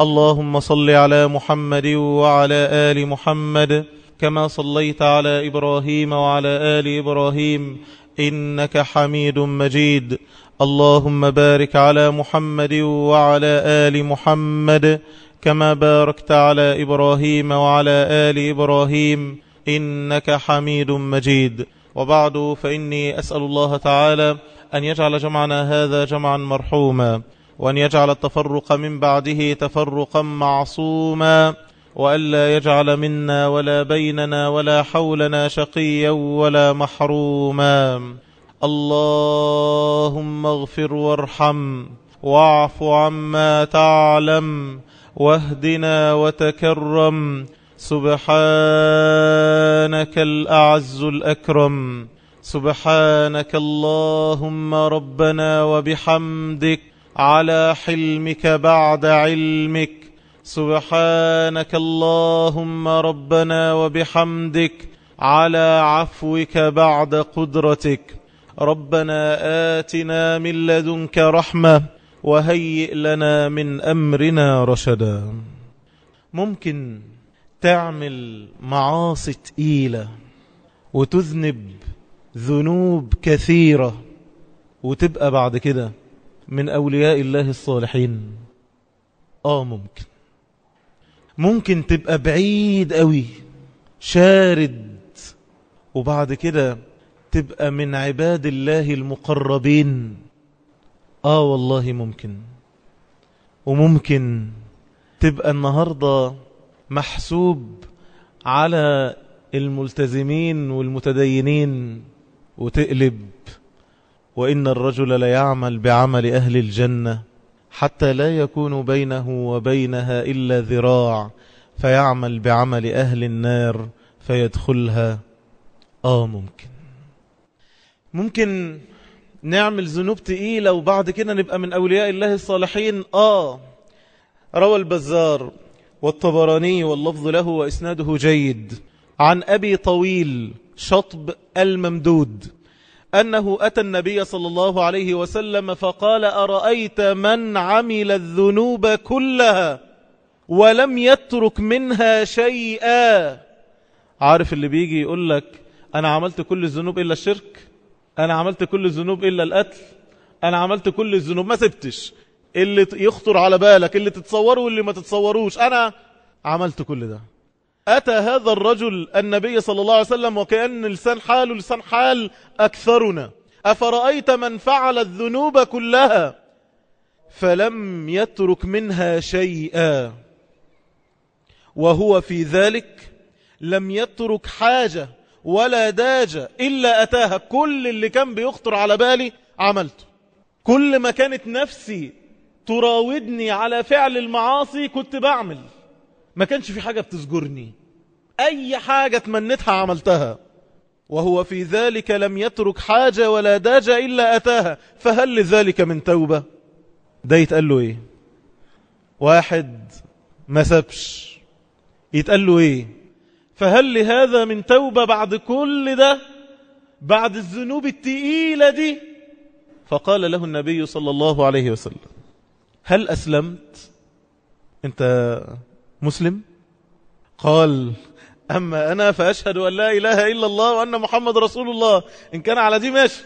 اللهم صل على محمد وعلى آل محمد كما صليت على إبراهيم وعلى آل إبراهيم إنك حميد مجيد. اللهم بارك على محمد وعلى آل محمد كما باركت على إبراهيم وعلى آل إبراهيم إنك حميد مجيد. وبعد فإني أسأل الله تعالى أن يجعل جمعنا هذا جمعا مرحوما. وأن يجعل التفرق من بعده تفرقا معصوما وألا يجعل منا ولا بيننا ولا حولنا شقيا ولا محروما. اللهم اغفر وارحم واعف عما تعلم واهدنا وتكرم. سبحانك الأعز الأكرم. سبحانك اللهم ربنا وبحمدك. على حلمك بعد علمك. سبحانك اللهم ربنا وبحمدك على عفوك بعد قدرتك. ربنا آتنا من لدنك رحمة وهيئ لنا من أمرنا رشدا. ممكن تعمل معاصي تقيلة وتذنب ذنوب كثيرة وتبقى بعد كده. من أولياء الله الصالحين. آه ممكن. ممكن تبقى بعيد قوي شارد. وبعد كده تبقى من عباد الله المقربين. آه والله ممكن. وممكن تبقى النهاردة محسوب على الملتزمين والمتدينين وتقلب. وإن الرجل ليعمل بعمل أهل الجنة حتى لا يكون بينه وبينها إلا ذراع فيعمل بعمل أهل النار فيدخلها. آه ممكن. ممكن نعمل ذنوب تقيلة وبعد كده نبقى من أولياء الله الصالحين؟ آه. روى البزار والطبراني واللفظ له وإسناده جيد عن أبي طويل شطب الممدود. أنه أتى النبي صلى الله عليه وسلم فقال أرأيت من عمل الذنوب كلها ولم يترك منها شيئا؟ عارف اللي بيجي يقول لك أنا عملت كل الذنوب إلا الشرك؟ أنا عملت كل الذنوب إلا القتل؟ أنا عملت كل الذنوب ما سبتش. اللي يخطر على بالك اللي تتصوره واللي ما تتصوروش. أنا عملت كل ده. أتى هذا الرجل النبي صلى الله عليه وسلم وكأن لسان حاله لسان حال أكثرنا. أفرأيت من فعل الذنوب كلها فلم يترك منها شيئا. وهو في ذلك لم يترك حاجة ولا داجة إلا أتاها. كل اللي كان بيخطر على بالي عملته. كل ما كانت نفسي تراودني على فعل المعاصي كنت بعمل. ما كانش في حاجة بتزجرني. أي حاجة تمنتها عملتها. وهو في ذلك لم يترك حاجة ولا داجة إلا أتاها. فهل لذلك من توبة؟ ده يتقال له إيه؟ واحد ما سبش يتقال له إيه؟ فهل لهذا من توبة بعد كل ده؟ بعد الذنوب التقيلة دي؟ فقال له النبي صلى الله عليه وسلم هل أسلمت؟ أنت مسلم؟ قال أما أنا فأشهد أن لا إله إلا الله وأن محمد رسول الله. إن كان على دي ماشي.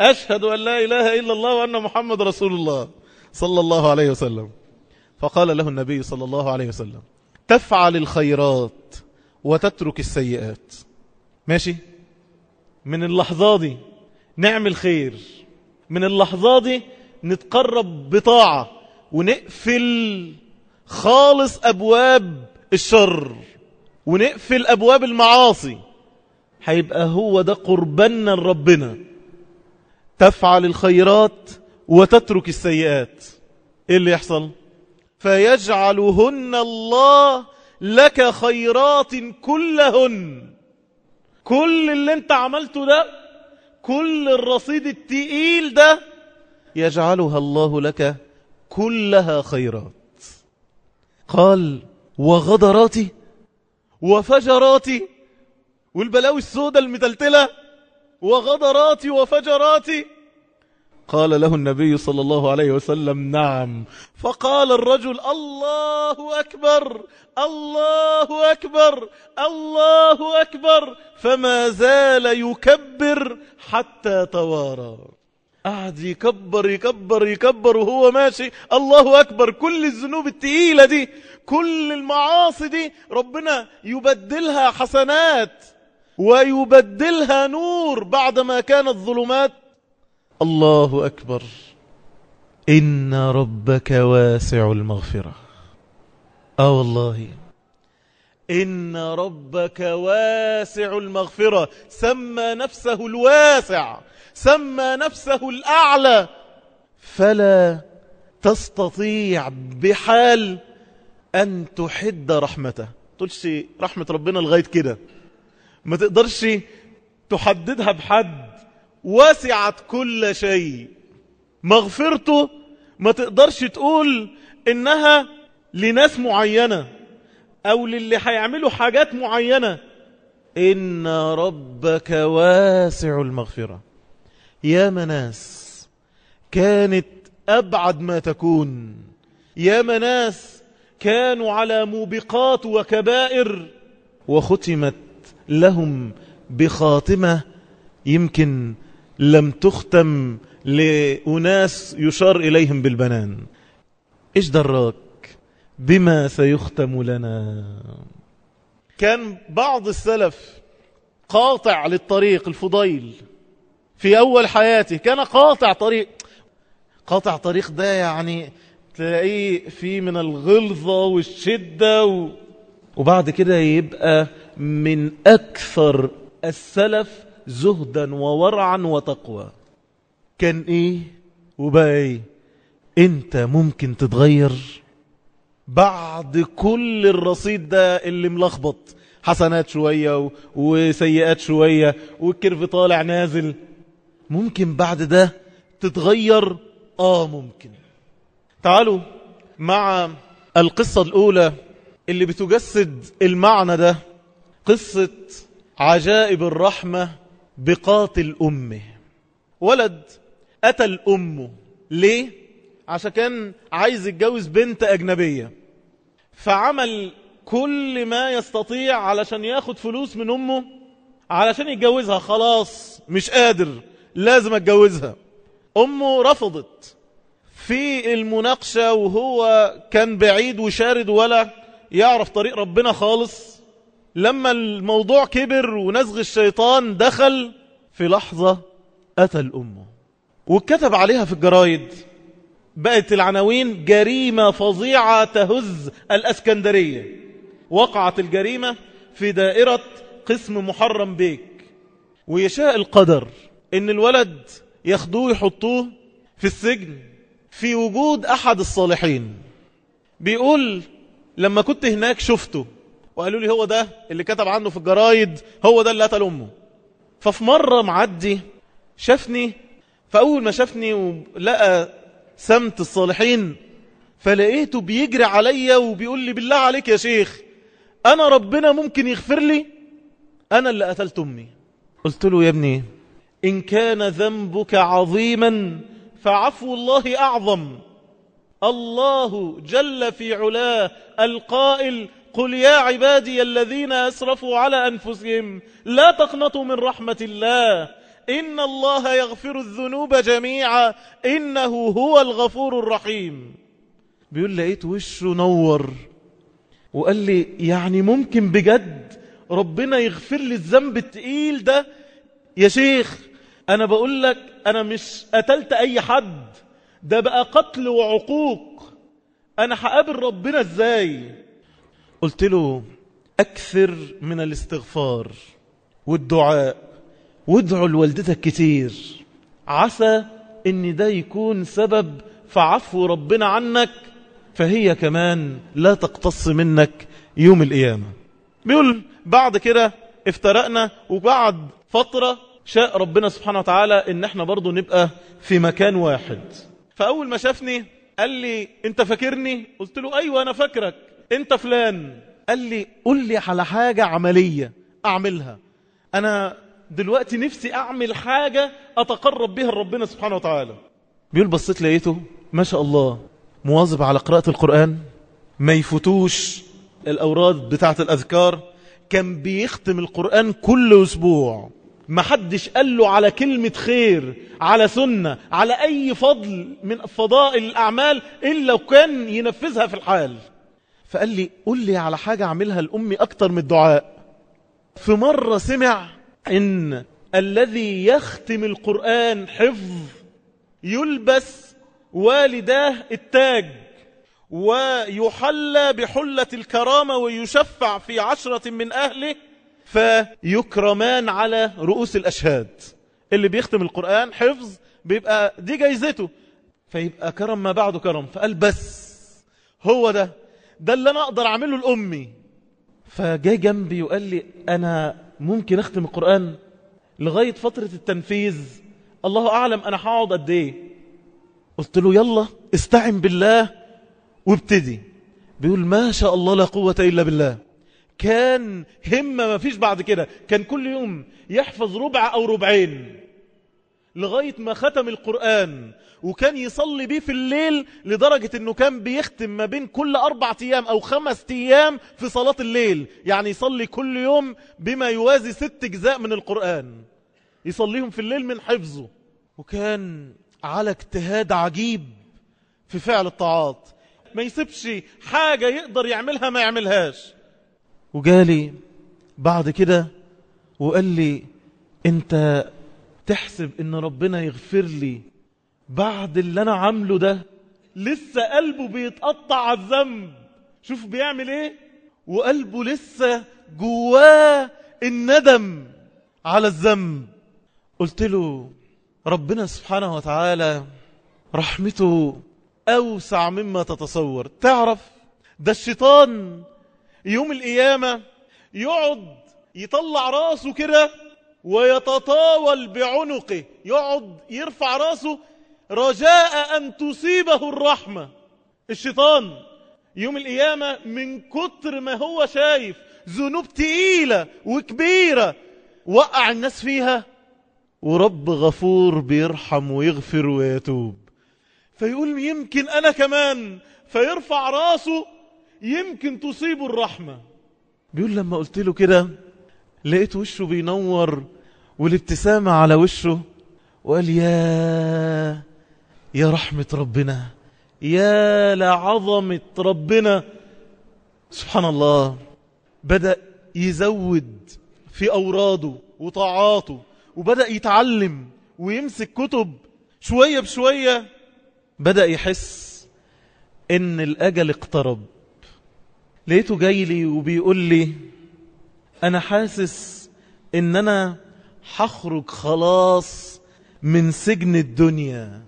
أشهد أن لا إله إلا الله وأن محمد رسول الله. صلى الله عليه وسلم. فقال له النبي صلى الله عليه وسلم تفعل الخيرات وتترك السيئات. ماشي؟ من اللحظة دي نعمل خير من اللحظة دي نتقرب بطاعة ونقفل خالص أبواب الشر. ونقفل أبواب المعاصي. هيبقى هو ده قربنا لربنا. تفعل الخيرات وتترك السيئات. إيه اللي يحصل؟ فيجعلهن الله لك خيرات كلهن. كل اللي انت عملته ده كل الرصيد التقيل ده يجعلها الله لك كلها خيرات. قال وغدراتي وفجراتي والبلاوي السوداء المتلتلة وغدراتي وفجراتي. قال له النبي صلى الله عليه وسلم نعم. فقال الرجل الله أكبر الله أكبر الله أكبر. فما زال يكبر حتى توارى. قعد يكبر يكبر يكبر وهو ماشي. الله أكبر. كل الذنوب التقيلة دي كل المعاصي دي ربنا يبدلها حسنات ويبدلها نور بعدما كانت ظلمات. الله أكبر. إن ربك واسع المغفرة. آه والله. إن ربك واسع المغفرة. سمى نفسه الواسع. سمى نفسه الأعلى فلا تستطيع بحال أن تحد رحمته. تقولش رحمة ربنا لغاية كده. ما تقدرش تحددها بحد. وسعت كل شيء. مغفرته ما تقدرش تقول إنها لناس معينة أو للي هيعملوا حاجات معينة. إن ربك واسع المغفرة. يا مناس كانت أبعد ما تكون. يا مناس كانوا على موبقات وكبائر وختمت لهم بخاتمة يمكن لم تختم لأناس يشار إليهم بالبنان. إيش دراك؟ بما سيختم لنا. كان بعض السلف قاطع للطريق الفضيل. في أول حياته. كان قاطع طريق. قاطع طريق ده يعني تلاقيه فيه من الغلظة والشدة و... وبعد كده يبقى من أكثر السلف زهدا وورعا وتقوى. كان إيه؟ وبقى إيه؟ أنت ممكن تتغير بعد كل الرصيد ده اللي ملخبط. حسنات شوية وسيئات شوية والكيرف طالع نازل. ممكن بعد ده تتغير؟ آه ممكن. تعالوا مع القصة الأولى اللي بتجسد المعنى ده قصة عجائب الرحمة بقاتل أمه. ولد أتى الأم ليه؟ عشان كان عايز يتجوز بنت أجنبية. فعمل كل ما يستطيع علشان ياخد فلوس من أمه علشان يتجوزها. خلاص مش قادر. لازم اتجوزها. أمه رفضت. في المناقشة وهو كان بعيد وشارد ولا يعرف طريق ربنا خالص لما الموضوع كبر ونزغ الشيطان دخل في لحظة أتى الأم وكتب عليها في الجرايد بقت العناوين جريمة فظيعة تهز الأسكندرية. وقعت الجريمة في دائرة قسم محرم بيك. ويشاء القدر إن الولد ياخدوه يحطوه في السجن في وجود أحد الصالحين. بيقول لما كنت هناك شفته وقالوا لي هو ده اللي كتب عنه في الجرايد هو ده اللي قتل أمه. ففي مرة معدي شافني فأول ما شافني ولقى سمت الصالحين فلقيته بيجري عليا وبيقول لي بالله عليك يا شيخ أنا ربنا ممكن يغفر لي؟ أنا اللي قتلت أمي. قلت له يا ابني إن كان ذنبك عظيما فعفو الله أعظم. الله جل في علاه القائل قل يا عبادي الذين أسرفوا على أنفسهم لا تقنطوا من رحمة الله. إن الله يغفر الذنوب جميعا. إنه هو الغفور الرحيم. بيقول لقيت وشه نور وقال لي يعني ممكن بجد ربنا يغفر لي الذنب التقيل ده؟ يا شيخ أنا بقول لك أنا مش قتلت أي حد. ده بقى قتل وعقوق. أنا هقابل ربنا إزاي؟ قلت له أكثر من الاستغفار والدعاء. وادعوا لوالدتك كتير. عسى إن ده يكون سبب في عفو ربنا عنك. فهي كمان لا تقتص منك يوم القيامة. بيقول بعد كده افترقنا وبعد فترة شاء ربنا سبحانه وتعالى إن إحنا برضو نبقى في مكان واحد. فأول ما شافني قال لي أنت فاكرني؟ قلت له أيوه أنا فاكرك. أنت فلان. قال لي قل لي على حاجة عملية أعملها. أنا دلوقتي نفسي أعمل حاجة أتقرب بها لربنا سبحانه وتعالى. بيقول بصيت لقيته ما شاء الله مواظب على قراءة القرآن ما يفوتوش الأوراد بتاعة الأذكار كان بيختم القرآن كل أسبوع. ما حدش قال له على كلمة خير على سنة على أي فضل من فضائل الأعمال إلا وكان ينفذها في الحال. فقال لي قل لي على حاجة أعملها لأمي أكتر من الدعاء. في مرة سمع إن الذي يختم القرآن حفظ يلبس والداه التاج ويحلى بحلة الكرامة ويشفع في عشرة من أهله فيكرمان على رؤوس الأشهاد. اللي بيختم القرآن حفظ بيبقى دي جايزته. فيبقى كرم ما بعده كرم. فقال بس هو ده. ده اللي أنا أقدر أعمله لأمي. فجاي جنبي وقال لي أنا ممكن أختم القرآن لغاية فترة التنفيذ. الله أعلم أنا هقعد قد إيه. قلت له يلا استعن بالله وابتدي. بيقول ما شاء الله لا قوة إلا بالله. كان همة ما فيش بعد كده. كان كل يوم يحفظ ربع أو ربعين لغاية ما ختم القرآن وكان يصلي بيه في الليل لدرجة أنه كان بيختم ما بين كل أربع أيام أو خمس أيام في صلاة الليل. يعني يصلي كل يوم بما يوازي ست جزاء من القرآن. يصليهم في الليل من حفظه. وكان على اجتهاد عجيب في فعل الطاعات. ما يسيبش حاجة يقدر يعملها ما يعملهاش. وجالي بعد كده وقال لي انت تحسب ان ربنا يغفر لي بعد اللي أنا عامله ده لسه قلبه بيتقطع على الذنب. شوف بيعمل إيه؟ وقلبه لسه جواه الندم على الذنب. قلت له ربنا سبحانه وتعالى رحمته أوسع مما تتصور. تعرف ده الشيطان يوم القيامة يقعد يطلع راسه كده ويتطاول بعنقه يقعد يرفع راسه رجاء أن تصيبه الرحمة. الشيطان يوم القيامة من كتر ما هو شايف ذنوب تقيلة وكبيرة وقع الناس فيها ورب غفور بيرحم ويغفر ويتوب. فيقول يمكن أنا كمان فيرفع راسه يمكن تصيبه الرحمة. بيقول لما قلت له كده لقيت وشه بينور والابتسامة على وشه وقال يا يا رحمة ربنا يا لعظمة ربنا. سبحان الله. بدأ يزود في أوراده وطاعاته وبدأ يتعلم ويمسك كتب شوية بشوية. بدأ يحس إن الأجل اقترب. لقيته جاي لي وبيقول لي أنا حاسس إن أنا هخرج خلاص من سجن الدنيا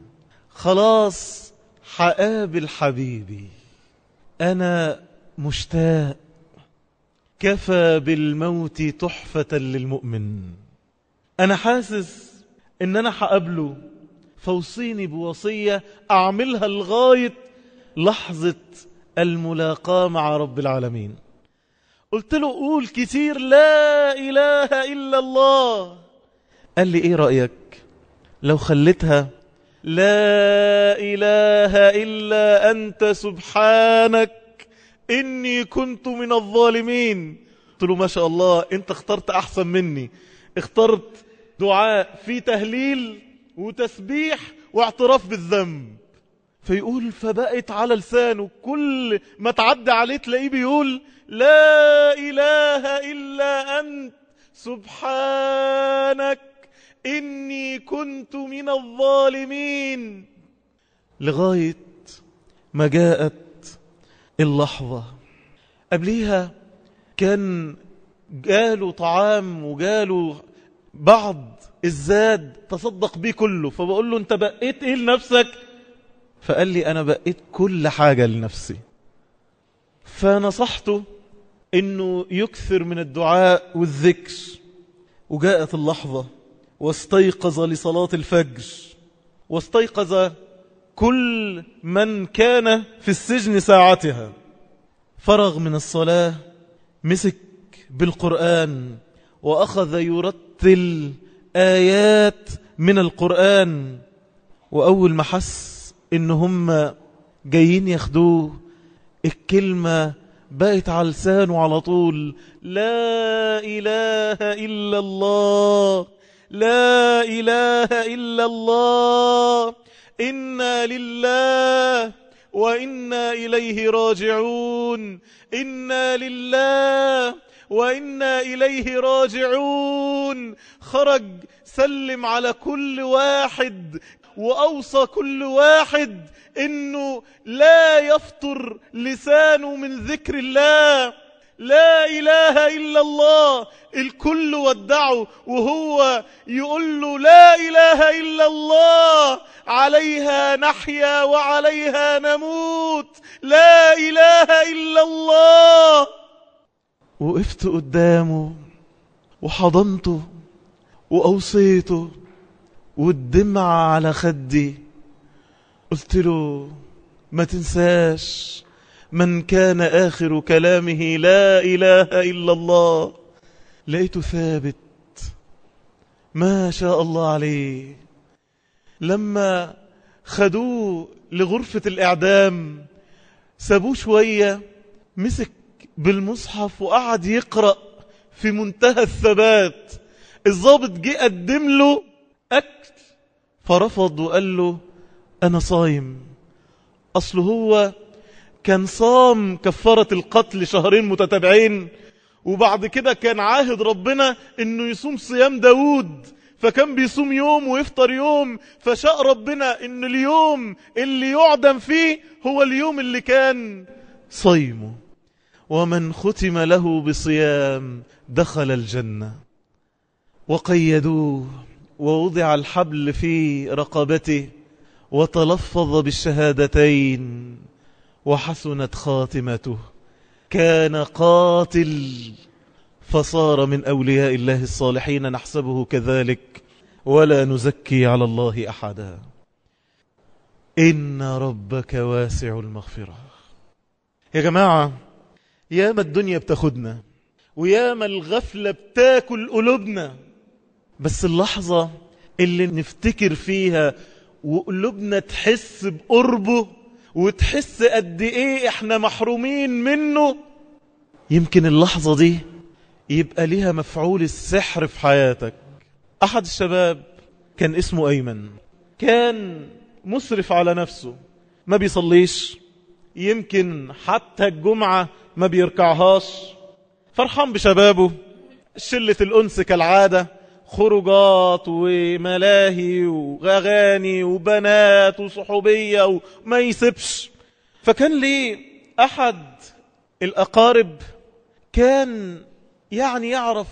خلاص هقابل حبيبي أنا مشتاق كفى بالموت تحفة للمؤمن أنا حاسس إن أنا هقابله فوصيني بوصية أعملها لغاية لحظة الملاقاة مع رب العالمين. قلت له قول كتير لا إله إلا الله. قال لي إيه رأيك لو خليتها لا إله إلا أنت سبحانك إني كنت من الظالمين. قلت له ما شاء الله أنت اخترت أحسن مني. اخترت دعاء في تهليل وتسبيح واعتراف بالذنب. فيقول فبقت على لسانه. كل ما تعدى عليه تلاقيه بيقول لا إله إلا أنت. سبحانك إني كنت من الظالمين. لغاية ما جاءت اللحظة. قبليها كان جاله طعام وجاله بعض الزاد تصدق بيه كله. فبقول له أنت بقيت إيه لنفسك؟ فقال لي أنا بقيت كل حاجة لنفسي. فنصحته إنه يكثر من الدعاء والذكر. وجاءت اللحظة واستيقظ لصلاة الفجر. واستيقظ كل من كان في السجن ساعتها. فرغ من الصلاة مسك بالقرآن وأخذ يرتل آيات من القرآن. وأول ما حس إن هم جايين ياخدوه. الكلمة بقت على لسانه على طول. لا إله إلا الله. لا إله إلا الله. إنا لله وإنا إليه راجعون. إنا لله وإنا إليه راجعون. خرج سلم على كل واحد. وأوصى كل واحد إنه لا يفطر لسانه من ذكر الله. لا إله إلا الله. الكل ودعه وهو يقول له لا إله إلا الله. عليها نحيا وعليها نموت. لا إله إلا الله. وقفت قدامه وحضنته وأوصيته والدمعة على خدي. قلت له ما تنساش من كان آخر كلامه لا إله إلا الله. لقيته ثابت. ما شاء الله عليه. لما خدوه لغرفة الإعدام سابوه شوية مسك بالمصحف وقعد يقرأ في منتهى الثبات. الضابط جه قدم له أكل. فرفض وقال له أنا صايم. أصل هو كان صام كفارة القتل شهرين متتابعين وبعد كده كان عاهد ربنا إنه يصوم صيام داود فكان بيصوم يوم ويفطر يوم فشاء ربنا إن اليوم اللي يعدم فيه هو اليوم اللي كان صيمه ومن ختم له بصيام دخل الجنة. وقيدوه. ووضع الحبل في رقبته وتلفظ بالشهادتين وحسنت خاتمته. كان قاتل فصار من أولياء الله الصالحين نحسبه كذلك. ولا نزكي على الله أحدا. إن ربك واسع المغفرة. يا جماعة ياما الدنيا بتاخدنا وياما الغفلة بتاكل قلوبنا. بس اللحظة اللي نفتكر فيها وقلوبنا تحس بقربه وتحس قد إيه إحنا محرومين منه يمكن اللحظة دي يبقى ليها مفعول السحر في حياتك. أحد الشباب كان اسمه أيمن. كان مسرف على نفسه. ما بيصليش. يمكن حتى الجمعة ما بيركعهاش. فرحان بشبابه. شلة الأنس كالعادة. خروجات وملاهي وغغاني وبنات وصحوبية وما يسيبش فكان لي أحد الأقارب كان يعني يعرف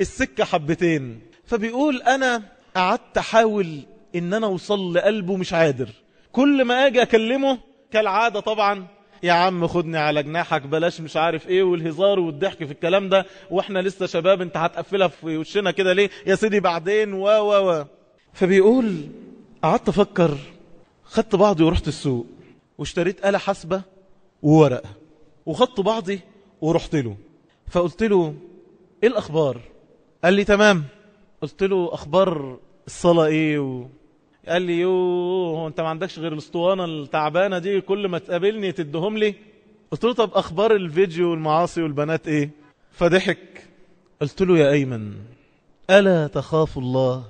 السكة حبتين. فبيقول أنا قعدت أحاول إن أنا أوصل لقلبه مش قادر كل ما أجي أكلمه كالعادة طبعا يا عم خدني على جناحك بلاش مش عارف إيه والهزار والضحك في الكلام ده وإحنا لسه شباب انت هتقفلها في وشنا كده ليه؟ يا سيدي بعدين و و و. فبيقول قعدت أفكر خدت بعضي ورحت السوق واشتريت آلة حاسبة وورقة وخدت بعضي ورحت له. فقلت له إيه الأخبار؟ قال لي تمام. قلت له أخبار الصلاة إيه و... قال لي يوه انت ما عندكش غير الاسطوانة التعبانة دي كل ما تقابلني تدهم لي. قلت له طب أخبار الفيديو والمعاصي والبنات إيه؟ فضحك. قلت له يا أيمن ألا تخاف الله؟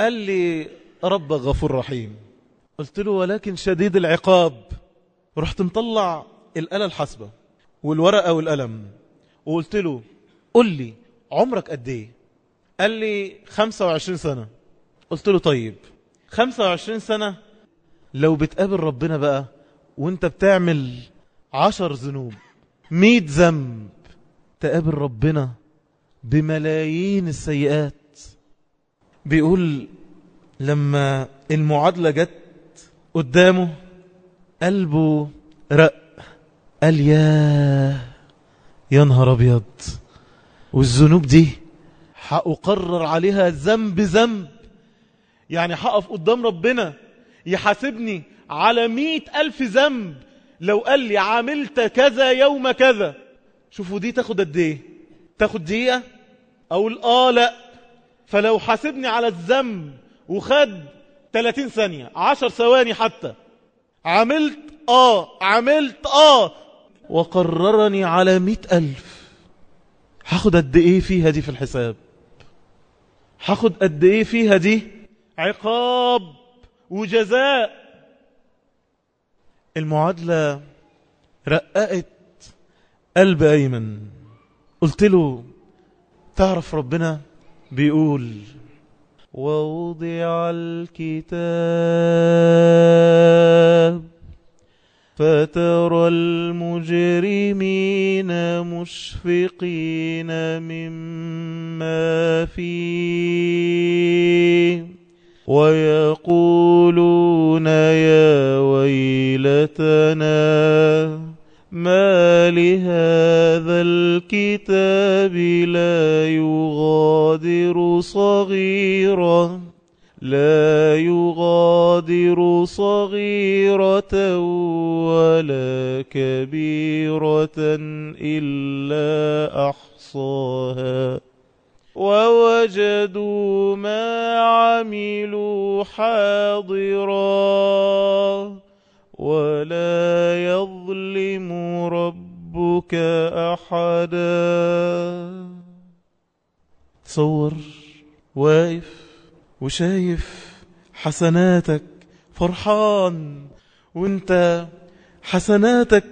قال لي رب غفور رحيم. قلت له ولكن شديد العقاب. رحت مطلع الآلة الحاسبة والورقة والقلم. وقلت له قل لي عمرك قد إيه؟ قال لي 25 سنة. قلت له طيب. 25 سنة. لو بتقابل ربنا بقى وانت بتعمل عشر ذنوب مئة ذنب تقابل ربنا بملايين السيئات. بيقول لما المعادلة جت قدامه قلبه رق قال يا يا نهار أبيض والذنوب دي هأقرر عليها ذنب ذنب. يعني هقف قدام ربنا يحاسبني على مئة ألف ذنب لو قال لي عملت كذا يوم كذا. شوفوا دي تاخد قد إيه؟ تاخد دقيقة؟ أقول آه لأ. فلو حاسبني على الذنب وخد 30 ثانية 10 ثواني حتى. عملت آه عملت آه. وقررني على مئة ألف. هاخد قد إيه فيها دي في الحساب؟ هاخد قد إيه فيها دي؟ عقاب وجزاء. المعادلة رققت قلب أيمن. قلت له تعرف ربنا؟ بيقول ووضع الكتاب فترى المجرمين مشفقين مما فيه. ويقولون يا ويلتنا ما لهذا الكتاب لا يغادر صغيرا لا يغادر صغيرة ولا كبيرة إلا أحصاها. ووجدوا ما عملوا حاضرا ولا يظلم ربك أحدا. تصور واقف وشايف حسناتك فرحان وانت حسناتك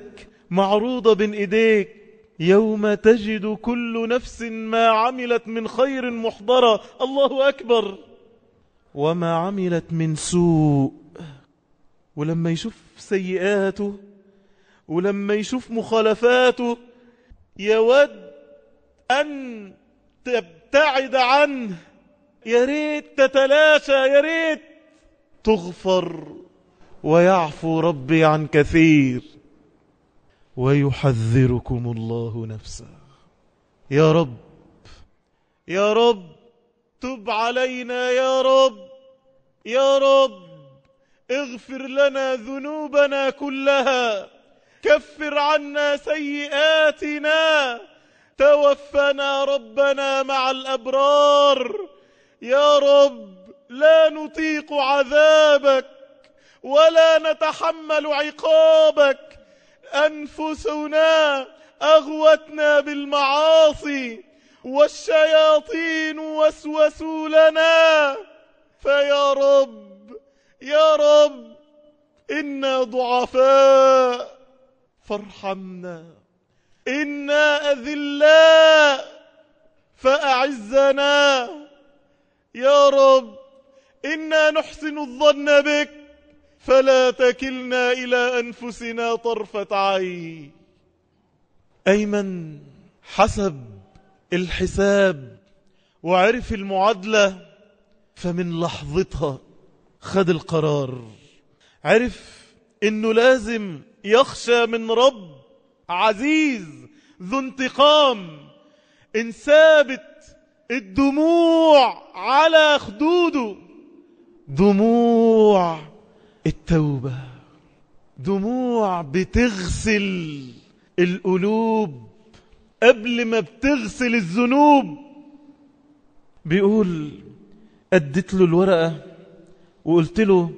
معروضة بين إيديك. يوم تجد كل نفس ما عملت من خير محضرة. الله أكبر. وما عملت من سوء. ولما يشوف سيئاته ولما يشوف مخالفاته يود أن تبتعد عنه. يا ريت تتلاشى يا ريت تغفر. ويعفو ربي عن كثير. ويحذركم الله نفسه. يا رب يا رب تب علينا يا رب يا رب اغفر لنا ذنوبنا كلها كفر عنا سيئاتنا توفنا ربنا مع الأبرار. يا رب لا نطيق عذابك ولا نتحمل عقابك. أنفسنا أغوتنا بالمعاصي والشياطين وسوسوا لنا. فيا رب يا رب إنا ضعفاء. فارحمنا. إنا أذلاء. فأعزنا. يا رب إنا نحسن الظن بك. فلا تكلنا إلى أنفسنا طرفة عين. أيمن حسب الحساب وعرف المعادلة فمن لحظتها خد القرار. عرف إنه لازم يخشى من رب عزيز ذو انتقام. إن ثابت الدموع على خدوده دموع التوبة دموع بتغسل القلوب قبل ما بتغسل الذنوب. بيقول أديت له الورقة وقلت له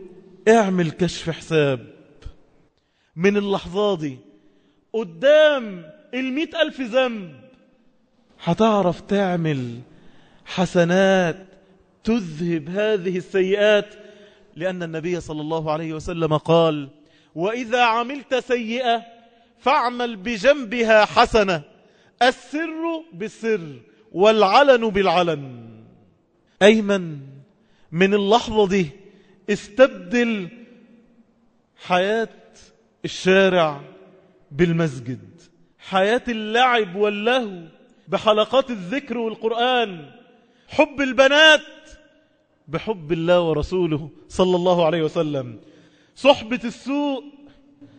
اعمل كشف حساب. من اللحظة دي قدام المئة ألف ذنب. هتعرف تعمل حسنات تذهب هذه السيئات لأن النبي صلى الله عليه وسلم قال وإذا عملت سيئة فاعمل بجنبها حسنة السر بالسر والعلن بالعلن. أيمن من اللحظة دي استبدل حياة الشارع بالمسجد. حياة اللعب واللهو بحلقات الذكر والقرآن حب البنات بحب الله ورسوله صلى الله عليه وسلم. صحبة السوء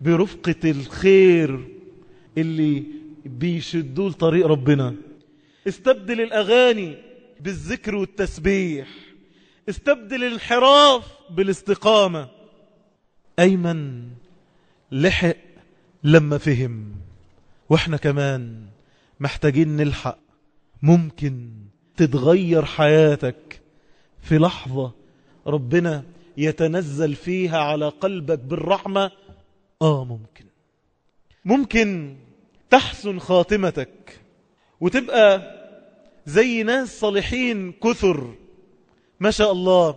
برفقة الخير اللي بيشدوه لطريق ربنا. استبدل الأغاني بالذكر والتسبيح. استبدل الانحراف بالاستقامة. أيمن لحق لما فهم. وإحنا كمان محتاجين نلحق. ممكن تتغير حياتك. في لحظة ربنا يتنزل فيها على قلبك بالرحمة. آه ممكن. ممكن تحسن خاتمتك وتبقى زي ناس صالحين كثر. ما شاء الله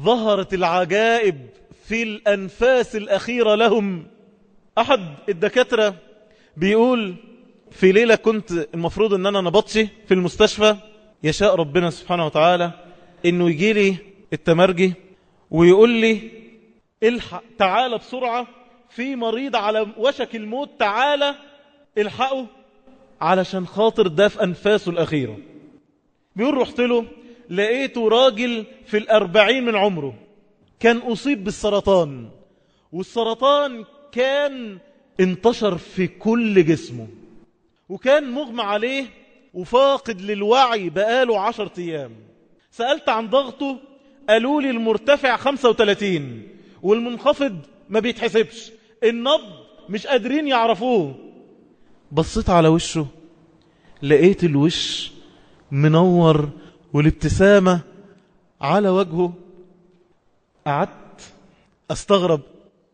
ظهرت العجائب في الأنفاس الأخيرة لهم. أحد الدكاترة بيقول في ليلة كنت المفروض أن أنا نبطشي في المستشفى. يشاء ربنا سبحانه وتعالى أنه يجي لي التمرجي ويقول لي الحق تعالى بسرعة في مريض على وشك الموت تعالى الحقه علشان خاطر ده في أنفاسه الأخيرة. بيقول رحت له لقيته راجل في الأربعين من عمره كان أصيب بالسرطان والسرطان كان انتشر في كل جسمه وكان مغمى عليه وفاقد للوعي بقاله عشر أيام. سألت عن ضغطه قالوا لي المرتفع 35 والمنخفض ما بيتحسبش النبض مش قادرين يعرفوه. بصيت على وشه لقيت الوش منور والابتسامة على وجهه. قعدت أستغرب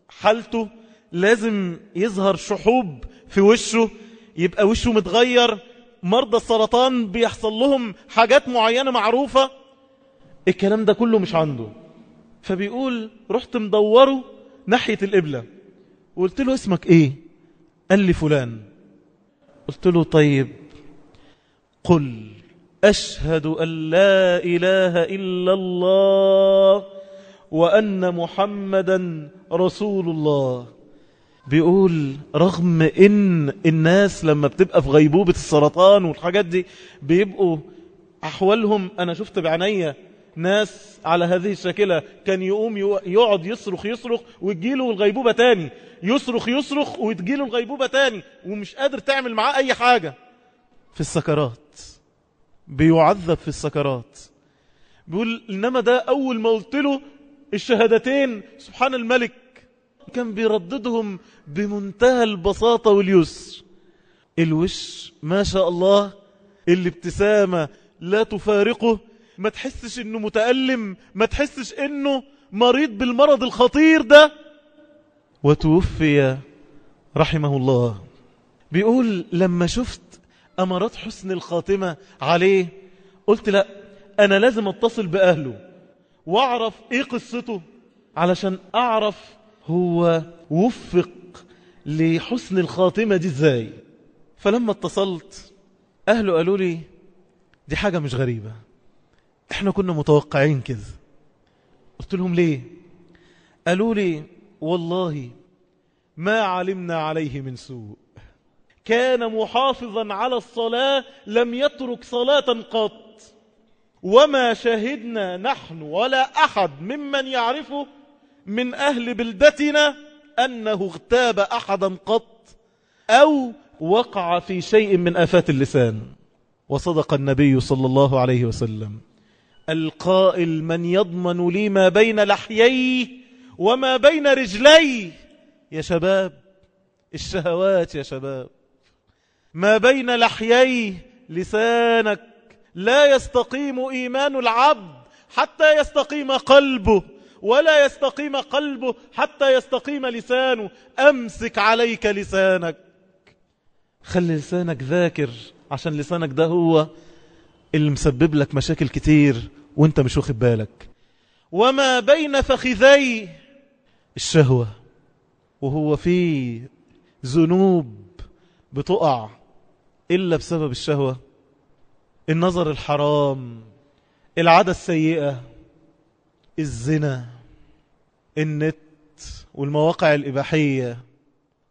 حالته لازم يظهر شحوب في وشه يبقى وشه متغير مرضى السرطان بيحصل لهم حاجات معينة معروفة. الكلام ده كله مش عنده. فبيقول رحت مدوره ناحية القبلة. وقلت له اسمك إيه؟ قال لي فلان. قلت له طيب قل أشهد أن لا إله إلا الله وأن محمدا رسول الله. بيقول رغم إن الناس لما بتبقى في غيبوبة السرطان والحاجات دي بيبقوا أحوالهم أنا شفت بعينيا ناس على هذه الشكلة كان يقوم يقعد يصرخ يصرخ وتجيله الغيبوبة تاني. يصرخ يصرخ وتجيله الغيبوبة تاني. ومش قادر تعمل معاه أي حاجة. في السكرات. بيعذب في السكرات. بيقول إنما ده أول ما قلت له الشهادتين. سبحان الملك. كان بيرددهم بمنتهى البساطة واليسر. الوش ما شاء الله. الابتسامة لا تفارقه. ما تحسش إنه متألم ما تحسش إنه مريض بالمرض الخطير ده. وتوفي رحمه الله. بيقول لما شفت أمارات حسن الخاتمة عليه قلت لا أنا لازم أتصل بأهله وأعرف إيه قصته علشان أعرف هو وفق لحسن الخاتمة دي إزاي. فلما اتصلت أهله قالوا لي دي حاجة مش غريبة. إحنا كنا متوقعين كده قلت لهم ليه؟ قالوا لي والله ما علمنا عليه من سوء. كان محافظا على الصلاة لم يترك صلاة قط. وما شهدنا نحن ولا أحد ممن يعرفه من أهل بلدتنا أنه اغتاب أحدا قط أو وقع في شيء من آفات اللسان. وصدق النبي صلى الله عليه وسلم. القائل من يضمن لي ما بين لحييه وما بين رجليه. يا شباب الشهوات يا شباب. ما بين لحييه لسانك لا يستقيم إيمان العبد حتى يستقيم قلبه ولا يستقيم قلبه حتى يستقيم لسانه. أمسك عليك لسانك. خلي لسانك ذاكر عشان لسانك ده هو اللي مسبب لك مشاكل كتير وانت مش واخد بالك. وما بين فخذي الشهوة وهو في ذنوب بتقع إلا بسبب الشهوة. النظر الحرام العادة السيئة الزنا النت والمواقع الإباحية.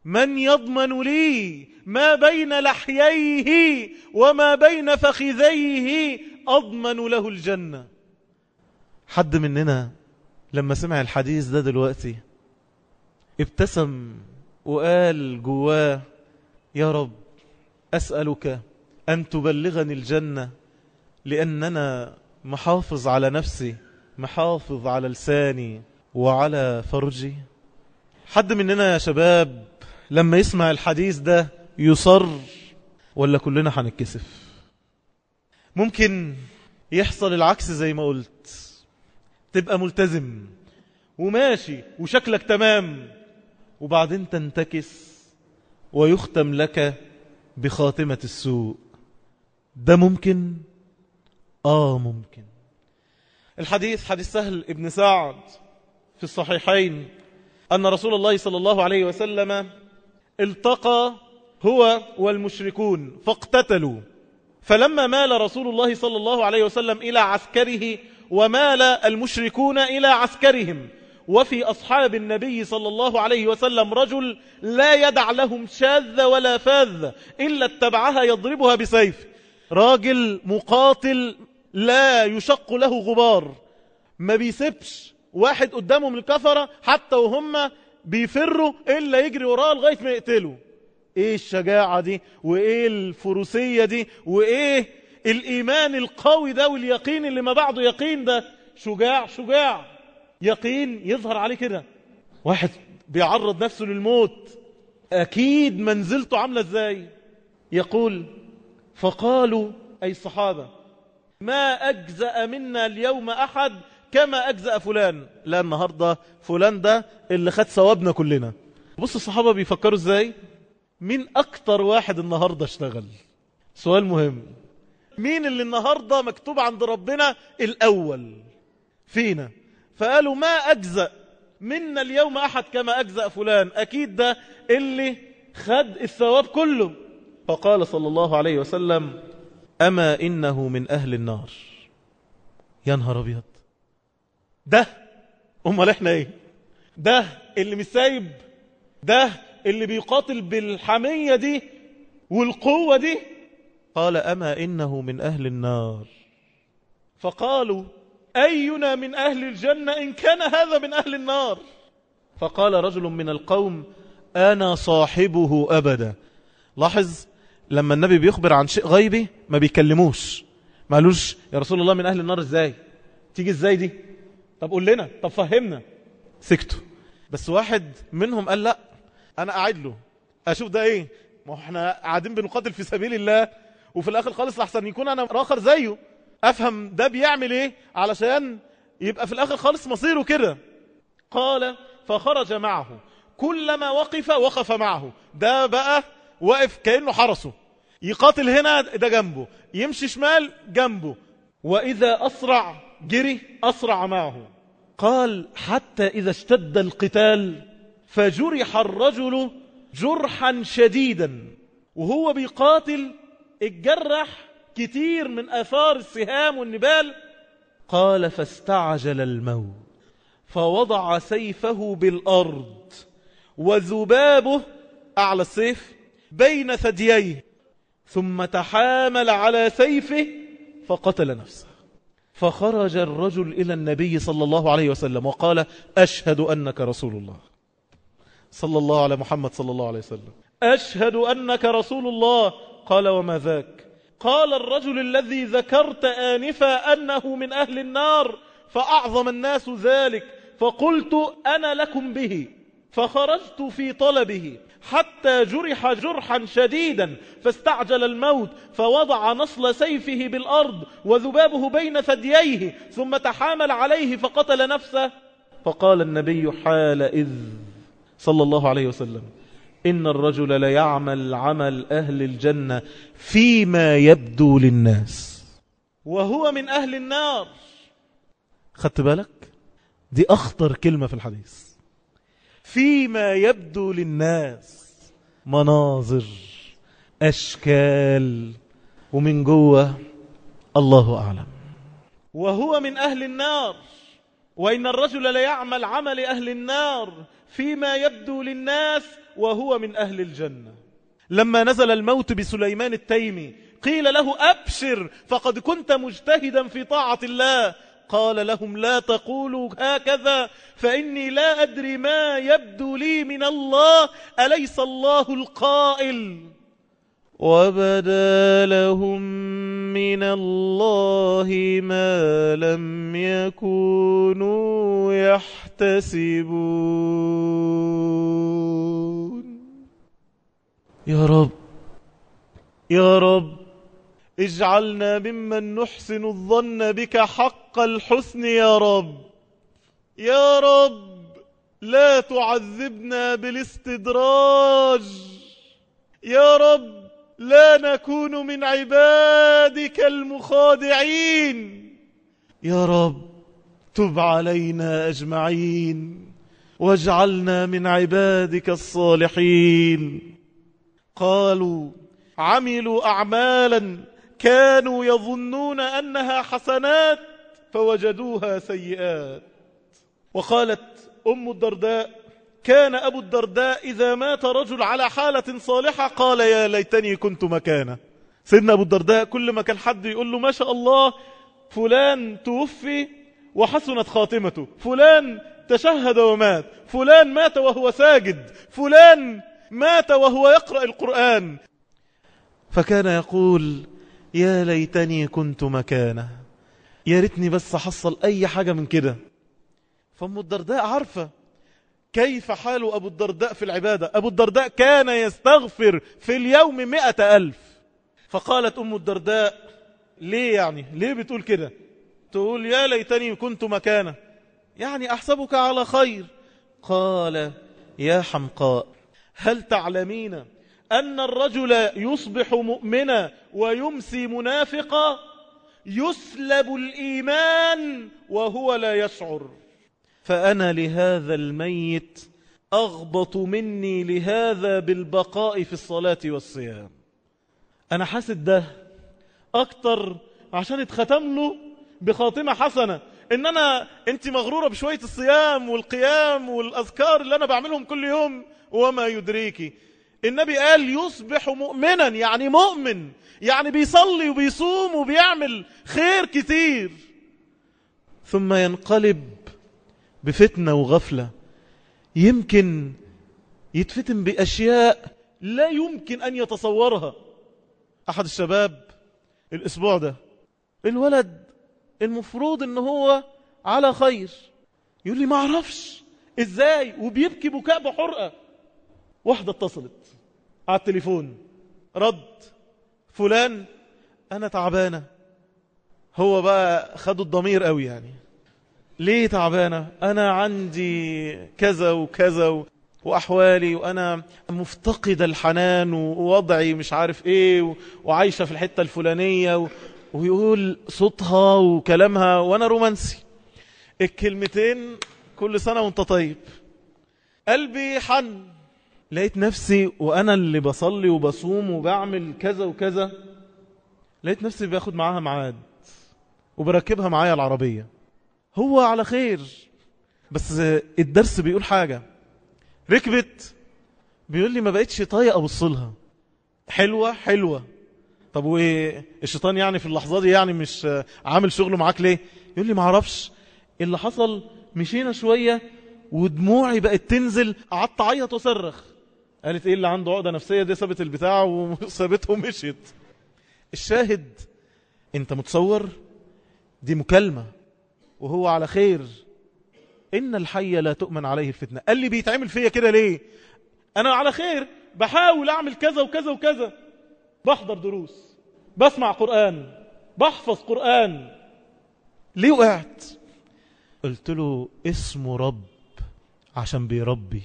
من يضمن لي ما بين لحييه وما بين فخذيه أضمن له الجنة. حد مننا لما سمع الحديث ده دلوقتي ابتسم وقال جواه يا رب أسألك أن تبلغني الجنة لأننا محافظ على نفسي محافظ على لساني وعلى فرجي. حد مننا يا شباب لما يسمع الحديث ده يصر ولا كلنا هنتكسف ممكن يحصل العكس زي ما قلت. تبقى ملتزم وماشي وشكلك تمام وبعدين تنتكس ويختم لك بخاتمة السوء. ده ممكن؟ آه ممكن. الحديث حديث سهل ابن سعد في الصحيحين أن رسول الله صلى الله عليه وسلم التقى هو والمشركون فاقتتلوا. فلما مال رسول الله صلى الله عليه وسلم إلى عسكره ومال المشركون إلى عسكرهم. وفي أصحاب النبي صلى الله عليه وسلم رجل لا يدع لهم شاذ ولا فاذ إلا اتبعها يضربها بسيف. راجل مقاتل لا يشق له غبار. ما بيسبش واحد قدامه من الكفرة حتى وهم بيفروا إلا يجري وراه لغاية ما يقتلوا. إيه الشجاعة دي؟ وإيه الفروسية دي؟ وإيه الإيمان القوي ده واليقين اللي ما بعده يقين ده؟ شجاع شجاع. يقين يظهر عليه كده. واحد بيعرض نفسه للموت. أكيد منزلته عاملة إزاي؟ يقول فقالوا أي الصحابة ما أجزأ منا اليوم أحد كما أجزأ فلان لا النهاردة فلان ده اللي خد ثوابنا كلنا. بص الصحابة بيفكروا إزاي؟ مين أكتر واحد النهاردة اشتغل؟ سؤال مهم. مين اللي النهاردة مكتوب عند ربنا؟ الأول. فينا. فقالوا ما أجزأ؟ منا اليوم أحد كما أجزأ فلان. أكيد ده اللي خد الثواب كله. فقال صلى الله عليه وسلم أما إنه من أهل النار. يا نهار أبيض. ده أمال إحنا إيه؟ ده اللي مش سايب ده اللي بيقاتل بالحمية دي والقوة دي؟ قال أما إنه من أهل النار. فقالوا أينا من أهل الجنة إن كان هذا من أهل النار؟ فقال رجل من القوم أنا صاحبه أبدا. لاحظ لما النبي بيخبر عن شيء غيبي ما بيكلموش. ما قالوش يا رسول الله من أهل النار إزاي؟ تيجي إزاي دي؟ طب قول لنا طب فهمنا. سكتوا بس واحد منهم قال لأ أنا قاعد له. أشوف ده إيه؟ ما إحنا قاعدين بنقاتل في سبيل الله وفي الآخر خالص لحسن يكون أنا آخر زيه. أفهم ده بيعمل إيه؟ علشان يبقى في الآخر خالص مصيره كده. قال فخرج معه. كلما وقف وقف معه. ده بقى واقف كأنه حرسه. يقاتل هنا ده جنبه. يمشي شمال جنبه. وإذا أسرع جري أسرع معه. قال حتى إذا اشتد القتال فجرح الرجل جرحا شديدا وهو بيقاتل اتجرح كتير من آثار السهام والنبال. قال فاستعجل الموت فوضع سيفه بالأرض وذبابه أعلى السيف بين ثدييه ثم تحامل على سيفه فقتل نفسه. فخرج الرجل إلى النبي صلى الله عليه وسلم وقال أشهد أنك رسول الله. صلى الله على محمد صلى الله عليه وسلم. أشهد أنك رسول الله. قال وما ذاك؟ قال الرجل الذي ذكرت آنفا أنه من أهل النار فأعظم الناس ذلك. فقلت أنا لكم به. فخرجت في طلبه. حتى جرح جرحا شديدا فاستعجل الموت فوضع نصل سيفه بالأرض وذبابه بين ثدييه ثم تحامل عليه فقتل نفسه. فقال النبي حال إذ صلى الله عليه وسلم إن الرجل ليعمل عمل أهل الجنة فيما يبدو للناس. وهو من أهل النار. خدت بالك؟ دي أخطر كلمة في الحديث. فيما يبدو للناس مناظر أشكال ومن جوه الله أعلم. وهو من أهل النار وإن الرجل ليعمل عمل أهل النار فيما يبدو للناس وهو من أهل الجنة. لما نزل الموت بسليمان التيمي قيل له أبشر فقد كنت مجتهدا في طاعة الله قال لهم لا تقولوا هكذا فإني لا أدري ما يبدو لي من الله أليس الله القائل؟ وبدا لهم من الله ما لم يكونوا يحتسبون. يا رب يا رب اجعلنا ممن نحسن الظن بك حق الحسن يا رب. يا رب لا تعذبنا بالاستدراج. يا رب لا نكون من عبادك المخادعين. يا رب تب علينا أجمعين. واجعلنا من عبادك الصالحين. قالوا عملوا أعمالا كانوا يظنون أنها حسنات فوجدوها سيئات. وقالت أم الدرداء كان أبو الدرداء إذا مات رجل على حالة صالحة قال يا ليتني كنت مكانه. سيدنا أبو الدرداء كل ما كان حد يقول له ما شاء الله فلان توفي وحسنت خاتمته فلان تشهد ومات فلان مات وهو ساجد فلان مات وهو يقرأ القرآن. فكان يقول يا ليتني كنت مكانه. يا ريتني بس حصل أي حاجة من كده. فأم الدرداء عارفة كيف حال أبو الدرداء في العبادة. أبو الدرداء كان يستغفر في اليوم مئة ألف. فقالت أم الدرداء ليه يعني؟ ليه بتقول كده؟ تقول يا ليتني كنت مكانه. يعني أحسبك على خير. قال يا حمقاء هل تعلمين أن الرجل يصبح مؤمنا ويمسي منافقا يسلب الإيمان وهو لا يشعر. فأنا لهذا الميت أغبط مني لهذا بالبقاء في الصلاة والصيام. أنا حاسد ده أكتر عشان اتختم له بخاتمة حسنة إن أنا أنت مغرورة بشوية الصيام والقيام والأذكار اللي أنا بعملهم كل يوم وما يدريكي. النبي قال يصبح مؤمنا يعني مؤمن يعني بيصلي وبيصوم وبيعمل خير كتير. ثم ينقلب بفتنة وغفلة. يمكن يتفتن بأشياء لا يمكن أن يتصورها. أحد الشباب الأسبوع ده الولد المفروض أنه هو على خير. يقول لي ما أعرفش إزاي وبيبكي بكاء بحرقة. واحدة اتصلت. على التليفون. رد. فلان أنا تعبانة. هو بقى خدوا الضمير قوي يعني. ليه تعبانة؟ أنا عندي كذا وكذا و... وأحوالي وأنا مفتقدة الحنان ووضعي مش عارف إيه و... وعايشة في الحتة الفلانية و... ويقول صوتها وكلامها وأنا رومانسي. الكلمتين كل سنة وأنت طيب. قلبي حن. لقيت نفسي وأنا اللي بصلي وبصوم وبعمل كذا وكذا لقيت نفسي باخد معاها معاد وبركبها معايا العربية. هو على خير بس الدرس بيقول حاجة. ركبت بيقول لي ما بقتش طايق أبصلها حلوة حلوة. طب وإيه الشيطان يعني في اللحظة دي يعني مش عامل شغله معاك ليه؟ يقول لي ما أعرفش. اللي حصل مشينا شوية ودموعي بقت تنزل قعدت أعيط واصرخ قالت إيه اللي عنده عقدة نفسية؟ دي سابت البتاع وسابته ومشيت. الشاهد أنت متصور؟ دي مكالمة. وهو على خير. إن الحي لا تؤمن عليه الفتنة. قال لي بيتعمل فيا كده ليه؟ أنا على خير. بحاول أعمل كذا وكذا وكذا. بحضر دروس. بسمع قرآن. بحفظ قرآن. ليه وقعت؟ قلت له اسمه رب عشان بيربي.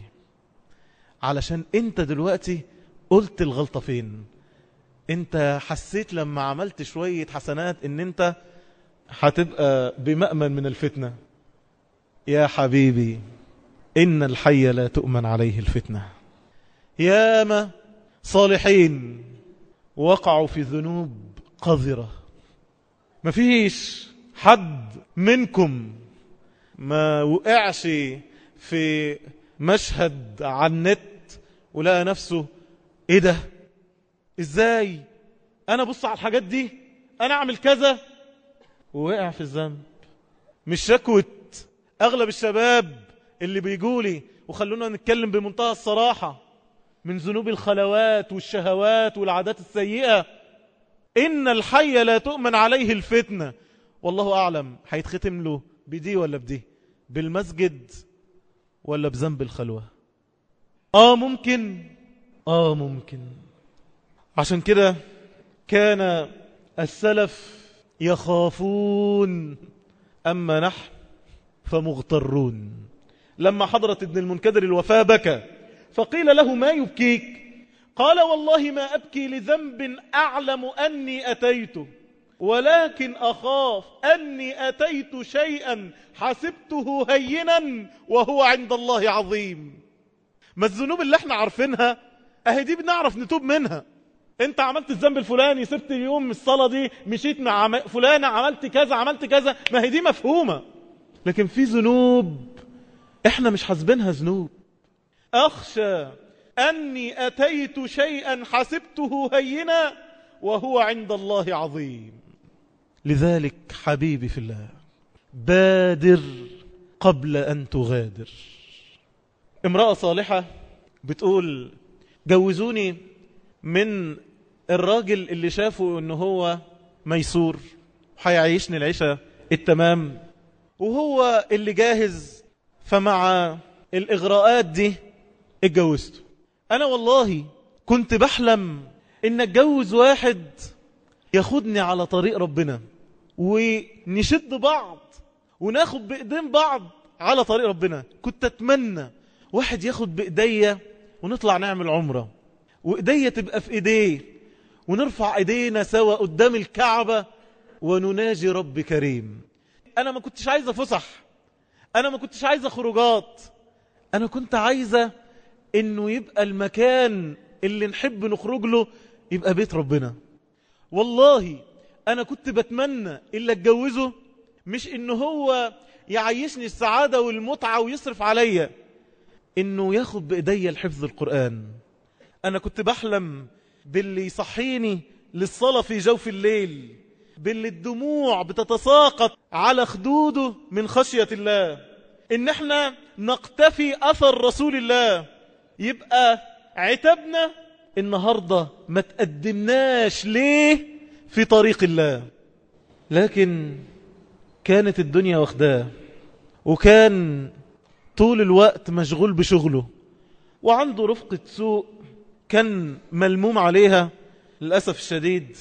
علشان انت دلوقتي قلت الغلطة فين. انت حسيت لما عملت شوية حسنات ان انت هتبقى بمأمن من الفتنة. يا حبيبي إن الحي لا تؤمن عليه الفتنة. ياما صالحين وقعوا في ذنوب قذرة. مفيش حد منكم ما وقعش في مشهد على النت ولقى نفسه إيه ده؟ إزاي؟ أنا بص على الحاجات دي أنا أعمل كذا. ووقع في الذنب. مش شكوة أغلب الشباب اللي بيقولي وخلونا نتكلم بمنتهى الصراحة من ذنوب الخلوات والشهوات والعادات السيئة إن الحي لا تؤمن عليه الفتنة. والله أعلم هيتختم له بدي ولا بدي بالمسجد ولا بذنب الخلوة. آه ممكن. آه ممكن. عشان كده كان السلف يخافون. أما نحن فمغترون. لما حضرت ابن المنكدر الوفاة بكى فقيل له ما يبكيك؟ قال والله ما أبكي لذنب أعلم أني أتيته. ولكن أخاف أني أتيت شيئا حسبته هينا وهو عند الله عظيم. ما الذنوب اللي إحنا عارفينها؟ أهي دي بنعرف نتوب منها. أنت عملت الذنب الفلاني سبت اليوم الصلاة دي مشيت مع. فلانة عملت كذا عملت كذا. ما هي دي مفهومة. لكن في ذنوب إحنا مش حاسبينها ذنوب. أخشى أني أتيت شيئا حسبته هينا وهو عند الله عظيم. لذلك حبيبي في الله بادر قبل أن تغادر. امرأة صالحة بتقول جوزوني من الراجل اللي شافه ان هو ميسور هيعيشني العيشة التمام. وهو اللي جاهز فمع الإغراءات دي اتجوزته أنا والله كنت بحلم إن أتجوز واحد ياخدني على طريق ربنا. ونشد بعض وناخد بإيدين بعض على طريق ربنا. كنت أتمنى واحد ياخد بإيديا ونطلع نعمل عمرة وإيديا تبقى في إيديه ونرفع إيدينا سوا قدام الكعبة ونناجي رب كريم. أنا ما كنتش عايزة فسح أنا ما كنتش عايزة خروجات أنا كنت عايزة إنه يبقى المكان اللي نحب نخرج له يبقى بيت ربنا. والله أنا كنت بتمنى إلا أتجوزه مش إنه هو يعيشني السعادة والمتعة ويصرف عليا. إنه ياخد بإيديا الحفظ القرآن. أنا كنت بحلم باللي يصحيني للصلاة في جوف الليل باللي الدموع بتتساقط على خدوده من خشية الله. إن إحنا نقتفي أثر رسول الله يبقى عتبنا النهاردة ما تقدمناش ليه في طريق الله. لكن كانت الدنيا واخداه وكان طول الوقت مشغول بشغله وعنده رفقة سوء كان ملموم عليها للأسف الشديد.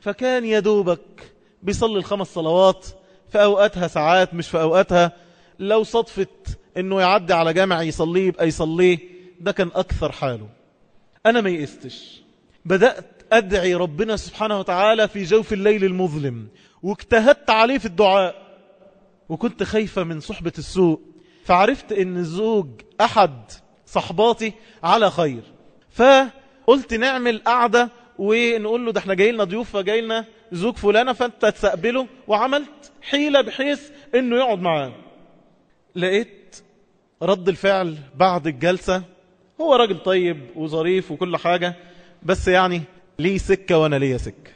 فكان يدوبك بيصلي الخمس صلوات في أوقاتها ساعات مش في أوقاتها. لو صدفت أنه يعدي على جامع يصليه يبقى يصليه ده كان أكثر حاله. أنا ما يئستش. بدأت أدعي ربنا سبحانه وتعالى في جوف الليل المظلم. واجتهدت عليه في الدعاء. وكنت خايفة من صحبة السوء. فعرفت أن الزوج أحد صحباتي على خير. فقلت نعمل قعدة ونقول له ده إحنا جاي لنا ضيوف فجاي لنا زوج فلانة فأنت تستقبله وعملت حيلة بحيث إنه يقعد معاه. لقيت رد الفعل بعد الجلسة. هو راجل طيب وظريف وكل حاجة. بس يعني ليه سكة وأنا ليه سكة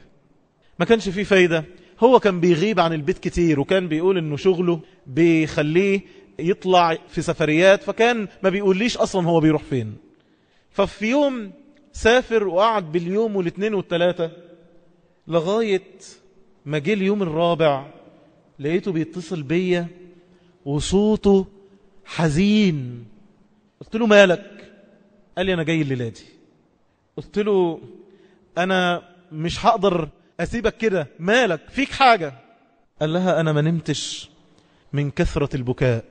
ما كانش فيه فايدة. هو كان بيغيب عن البيت كتير وكان بيقول إنه شغله بيخليه يطلع في سفريات فكان ما بيقوليش أصلا هو بيروح فين. ففي يوم سافر وقعد باليوم والاثنين والثلاثة لغاية ما جه اليوم الرابع لقيته بيتصل بيا وصوته حزين. قلت له مالك؟ قال لي أنا جاي الليلة دي قلت له أنا مش هقدر أسيبك كده. مالك؟ فيك حاجة. قال لها أنا ما نمتش من كثرة البكاء.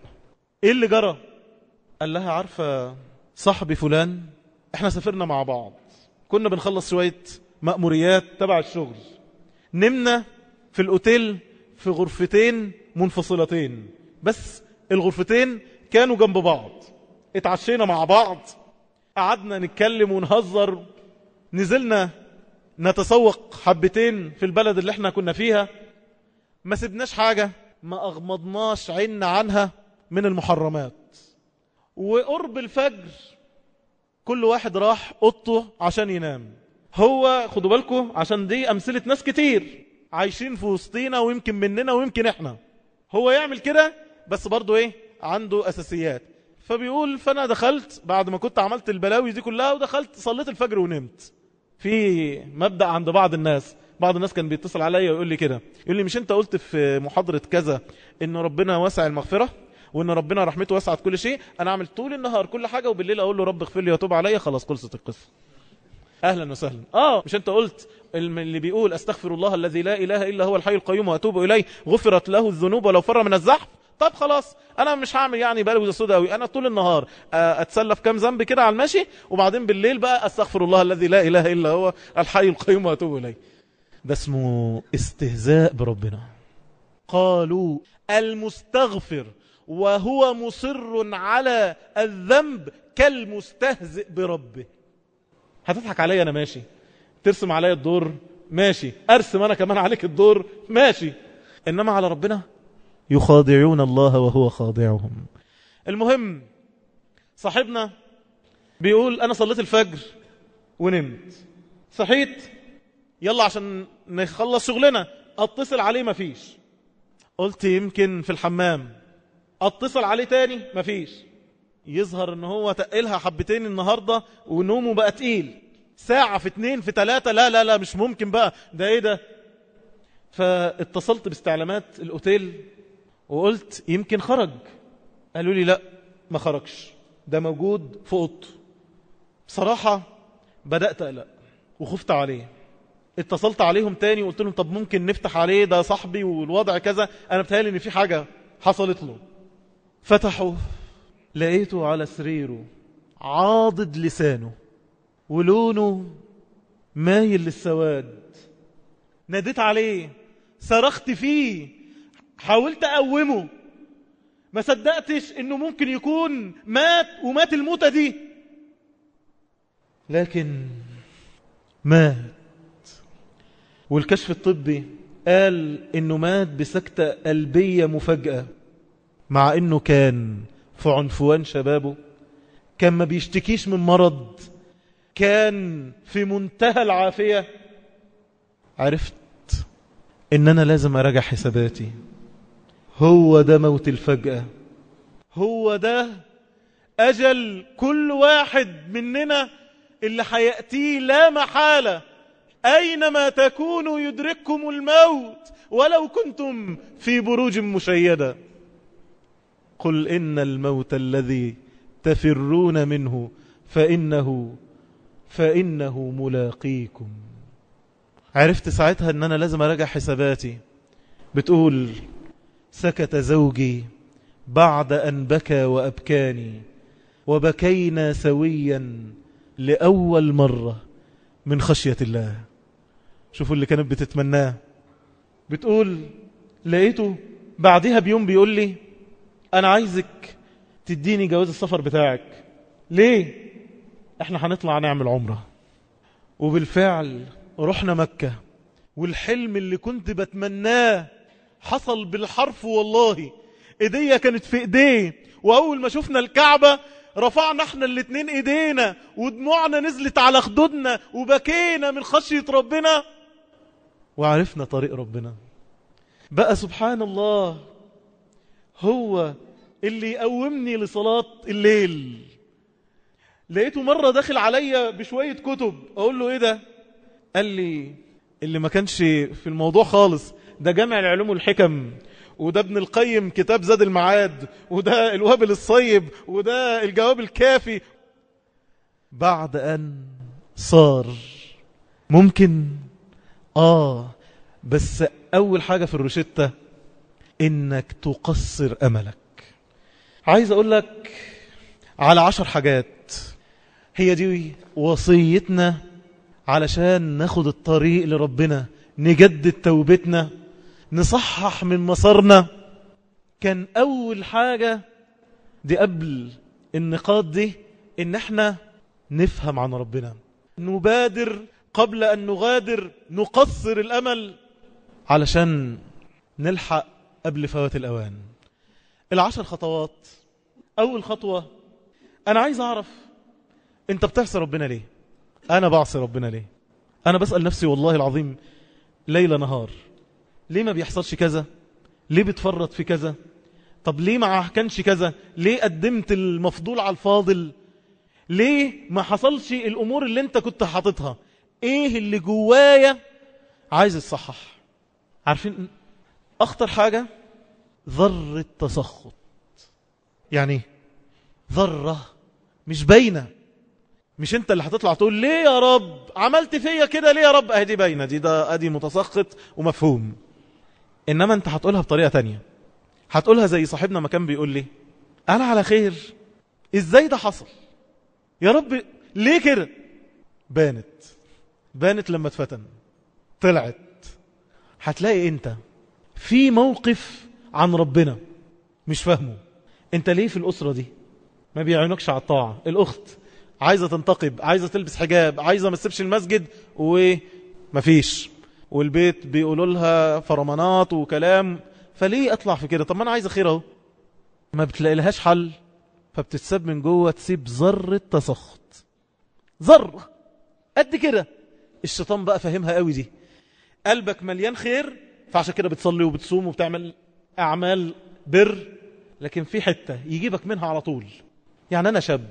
إيه اللي جرى؟ قال لها عارفة صاحبي فلان إحنا سافرنا مع بعض. كنا بنخلص شوية مأموريات تبع الشغل. نمنا في الأوتيل في غرفتين منفصلتين. بس الغرفتين كانوا جنب بعض. اتعشينا مع بعض. قعدنا نتكلم ونهزر. نزلنا نتسوق حبتين في البلد اللي إحنا كنا فيها. ما سبناش حاجة ما أغمضناش عنا عنها من المحرمات. وقرب الفجر كل واحد راح أوضته عشان ينام. هو خدوا بالكم عشان دي أمثلة ناس كتير عايشين في وسطينا ويمكن مننا ويمكن إحنا. هو يعمل كده بس برضو إيه عنده أساسيات. فبيقول فأنا دخلت بعد ما كنت عملت البلاوي دي كلها ودخلت صليت الفجر ونمت. في مبدأ عند بعض الناس. بعض الناس كان بيتصل عليا ويقول لي كده. يقول لي مش انت قلت في محاضرة كذا إن ربنا واسع المغفرة وإن ربنا رحمته وسعت كل شيء؟ أنا اعمل طول النهار كل حاجة وبالليل أقول له رب اغفر لي وتوب عليا خلاص خلصت القصة. أهلا وسهلا. آه مش انت قلت اللي بيقول أستغفر الله الذي لا إله إلا هو الحي القيوم وأتوب إليه؟ غفرت له الذنوب ولو فر من الزحف. طب خلاص أنا مش هعمل يعني بلوي سودا قوي أنا طول النهار اتسلى في كام ذنب كده على المشي وبعدين بالليل بقى أستغفر الله الذي لا إله إلا هو الحي القيوم وأتوب إليه. ده اسمه استهزاء بربنا. قالوا المستغفر وهو مصر على الذنب كالمستهزئ بربه. هتضحك عليا أنا ماشي. ترسم عليا الدور ماشي. أرسم أنا كمان عليك الدور ماشي. إنما على ربنا يخادعون الله وهو خاضعهم. المهم صاحبنا بيقول أنا صليت الفجر ونمت. صحيت؟ يلا عشان نخلص شغلنا. أتصل عليه مفيش قلت يمكن في الحمام. أتصل عليه تاني؟ مفيش يظهر إن هو تقلها حبتين النهاردة ونومه بقى تقيل. ساعة في اتنين في تلاتة؟ لا لا لا مش ممكن بقى. ده إيه ده؟ فاتصلت باستعلامات الأوتيل. وقلت يمكن خرج. قالوا لي لا ما خرجش. ده موجود في أوضته. بصراحة بدأت أقلق وخفت عليه. اتصلت عليهم تاني وقلت لهم طب ممكن نفتح عليه؟ ده صاحبي والوضع كذا. أنا بتهيألي إن في حاجة حصلت له. فتحوا لقيته على سريره عاضد لسانه ولونه مايل للسواد. ناديت عليه صرخت فيه. حاولت أقومه. ما صدقتش إنه ممكن يكون مات ومات الموتة دي. لكن مات. والكشف الطبي قال إنه مات بسكتة قلبية مفاجأة مع إنه كان في عنفوان شبابه كان ما بيشتكيش من مرض كان في منتهى العافية. عرفت إن أنا لازم أراجع حساباتي. هو ده موت الفجأة. هو ده أجل كل واحد مننا اللي حيأتيه لا محالة. أينما تكونوا يدرككم الموت ولو كنتم في بروج مشيدة. قل إن الموت الذي تفرون منه فإنه فإنه ملاقيكم. عرفت ساعتها أن أنا لازم أراجع حساباتي. بتقول سكت زوجي بعد أن بكى وأبكاني وبكينا سويا لأول مرة من خشية الله. شوفوا اللي كانت بتتمناه. بتقول لقيته بعدها بيوم بيقول لي أنا عايزك تديني جواز السفر بتاعك. ليه؟ إحنا هنطلع نعمل عمرة. وبالفعل رحنا مكة والحلم اللي كنت بتمناه حصل بالحرف والله. إيديا كانت في ايديه وأول ما شفنا الكعبة رفعنا إحنا الاتنين إيدينا ودموعنا نزلت على خدودنا وبكينا من خشية ربنا. وعرفنا طريق ربنا. بقى سبحان الله هو اللي يقومني لصلاة الليل. لقيته مرة داخل عليا بشوية كتب. أقول له إيه ده؟ قال لي اللي ما كانش في الموضوع خالص ده جامع العلوم والحكم وده ابن القيم كتاب زاد المعاد وده الوابل الصيب وده الجواب الكافي. بعد أن صار ممكن آه بس أول حاجة في الروشتة إنك تقصر أملك. عايز أقول لك على عشر حاجات. هي دي وصيتنا علشان ناخد الطريق لربنا نجدد توبتنا. نصحح من مسارنا كان أول حاجة دي قبل النقاط دي إن إحنا نفهم عن ربنا. نبادر قبل أن نغادر نقصر الأمل علشان نلحق قبل فوات الأوان. العشر خطوات. أول خطوة أنا عايز أعرف أنت بتعصي ربنا ليه؟ أنا بعصي ربنا ليه؟ أنا بسأل نفسي والله العظيم ليلة نهار ليه ما بيحصلش كذا؟ ليه بتفرط في كذا؟ طب ليه ما كانش كذا؟ ليه قدمت المفضول على الفاضل؟ ليه ما حصلش الأمور اللي انت كنت حاططها؟ إيه اللي جوايا عايز الصحح عارفين أخطر حاجة؟ ذرة تسخط. يعني ذرة مش باينة. مش انت اللي هتطلع تقول ليه يا رب؟ عملت فيا كده ليه يا رب؟ اهدي باينة. دي ده أدي متسخط ومفهوم. إنما أنت هتقولها بطريقة تانية. هتقولها زي صاحبنا ما كان بيقول لي أنا على خير. إزاي ده حصل؟ يا رب ليه كده؟ بانت. بانت لما اتفتن. طلعت. هتلاقي أنت في موقف عن ربنا مش فاهمه. أنت ليه في الأسرة دي؟ ما بيعينكش على الطاعة. الأخت عايزة تنتقب عايزة تلبس حجاب عايزة ما تسيبش المسجد ومفيش. والبيت بيقولوا لها فرمانات وكلام فليه اطلع في كده؟ طب ما أنا عايز خير أهو. ما بتلاقي لهاش حل فبتتساب من جوه تسيب ذرة تسخط. ذرة! قد كده! الشيطان بقى فاهمها قوي دي. قلبك مليان خير فعشان كده بتصلي وبتصوم وبتعمل أعمال بر لكن في حتة يجيبك منها على طول. يعني أنا شاب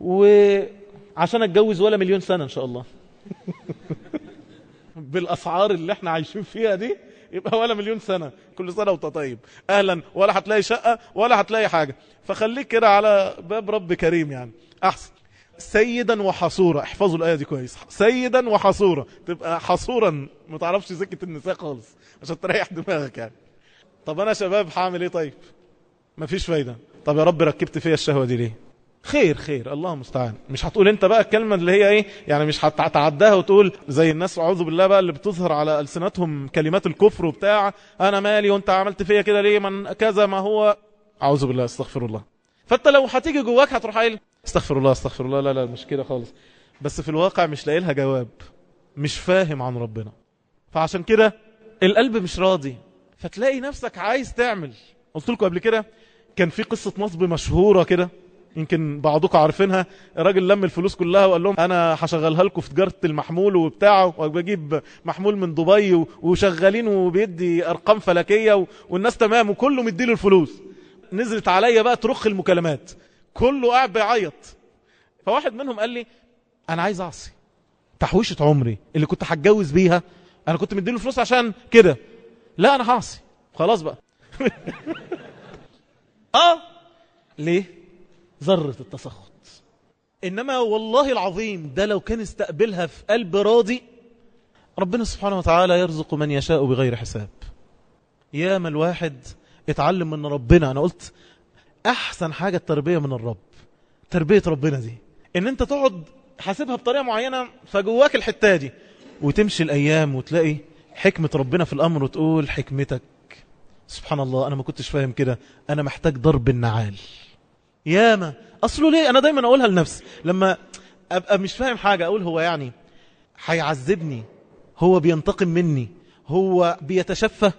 وعشان أتجوز ولا مليون سنة إن شاء الله. بالأسعار اللي إحنا عايشين فيها دي يبقى ولا مليون سنة. كل سنة وأنت طيب. أهلا ولا هتلاقي شقة ولا هتلاقي حاجة. فخليك كده على باب رب كريم يعني. أحسن. سيدا وحصورا احفظوا الآية دي كويس. سيدا وحصورا تبقى حصورا. ما تعرفش سكة النساء خالص. عشان تريح دماغك يعني. طب أنا شباب هعمل إيه طيب؟ مفيش فايدة. طب يا رب ركبت فيا الشهوة دي ليه؟ خير خير الله مستعان مش هتقول انت بقى الكلمة اللي هي إيه؟ يعني مش هتعداها وتقول زي الناس أعوذ بالله بقى اللي بتظهر على ألسنتهم كلمات الكفر وبتاع أنا مالي وأنت عملت فيا كده ليه؟ من كذا ما هو. أعوذ بالله أستغفر الله. فأنت لو هتيجي جواك هتروح قايل أستغفر الله أستغفر الله. لا لا مش كده خالص. بس في الواقع مش لاقي لها جواب. مش فاهم عن ربنا. فعشان كده القلب مش راضي. فتلاقي نفسك عايز تعمل. قلت لكم قبل كده كان في قصة نصب مشهورة كده. يمكن بعضكم عارفينها. الراجل لم الفلوس كلها وقال لهم أنا هشغلها لكم في تجارة المحمول وبتاعه وبجيب محمول من دبي وشغالين وبيدي أرقام فلكية والناس تمام وكله مديله الفلوس. نزلت عليا بقى ترخ المكالمات. كله قاعد بيعيط. فواحد منهم قال لي أنا عايز أعصي. تحويشة عمري اللي كنت هتجوز بيها أنا كنت مديله فلوس عشان كده. لا أنا هعصي. خلاص بقى. آه. ليه؟ ذرة التسخط. إنما والله العظيم ده لو كان استقبلها في قلب راضي ربنا سبحانه وتعالى يرزق من يشاء بغير حساب. يا ما الواحد اتعلم من ربنا أنا قلت أحسن حاجة التربية من الرب تربية ربنا دي. إن أنت تقعد حاسبها بطريقة معينة فجواك الحتة دي وتمشي الأيام وتلاقي حكمة ربنا في الأمر وتقول حكمتك. سبحان الله أنا ما كنتش فاهم كده أنا محتاج ضرب النعال. ياما. أصله ليه؟ أنا دايما أقولها لنفسي. لما أبقى مش فاهم حاجة أقول هو يعني هيعذبني. هو بينتقم مني. هو بيتشفى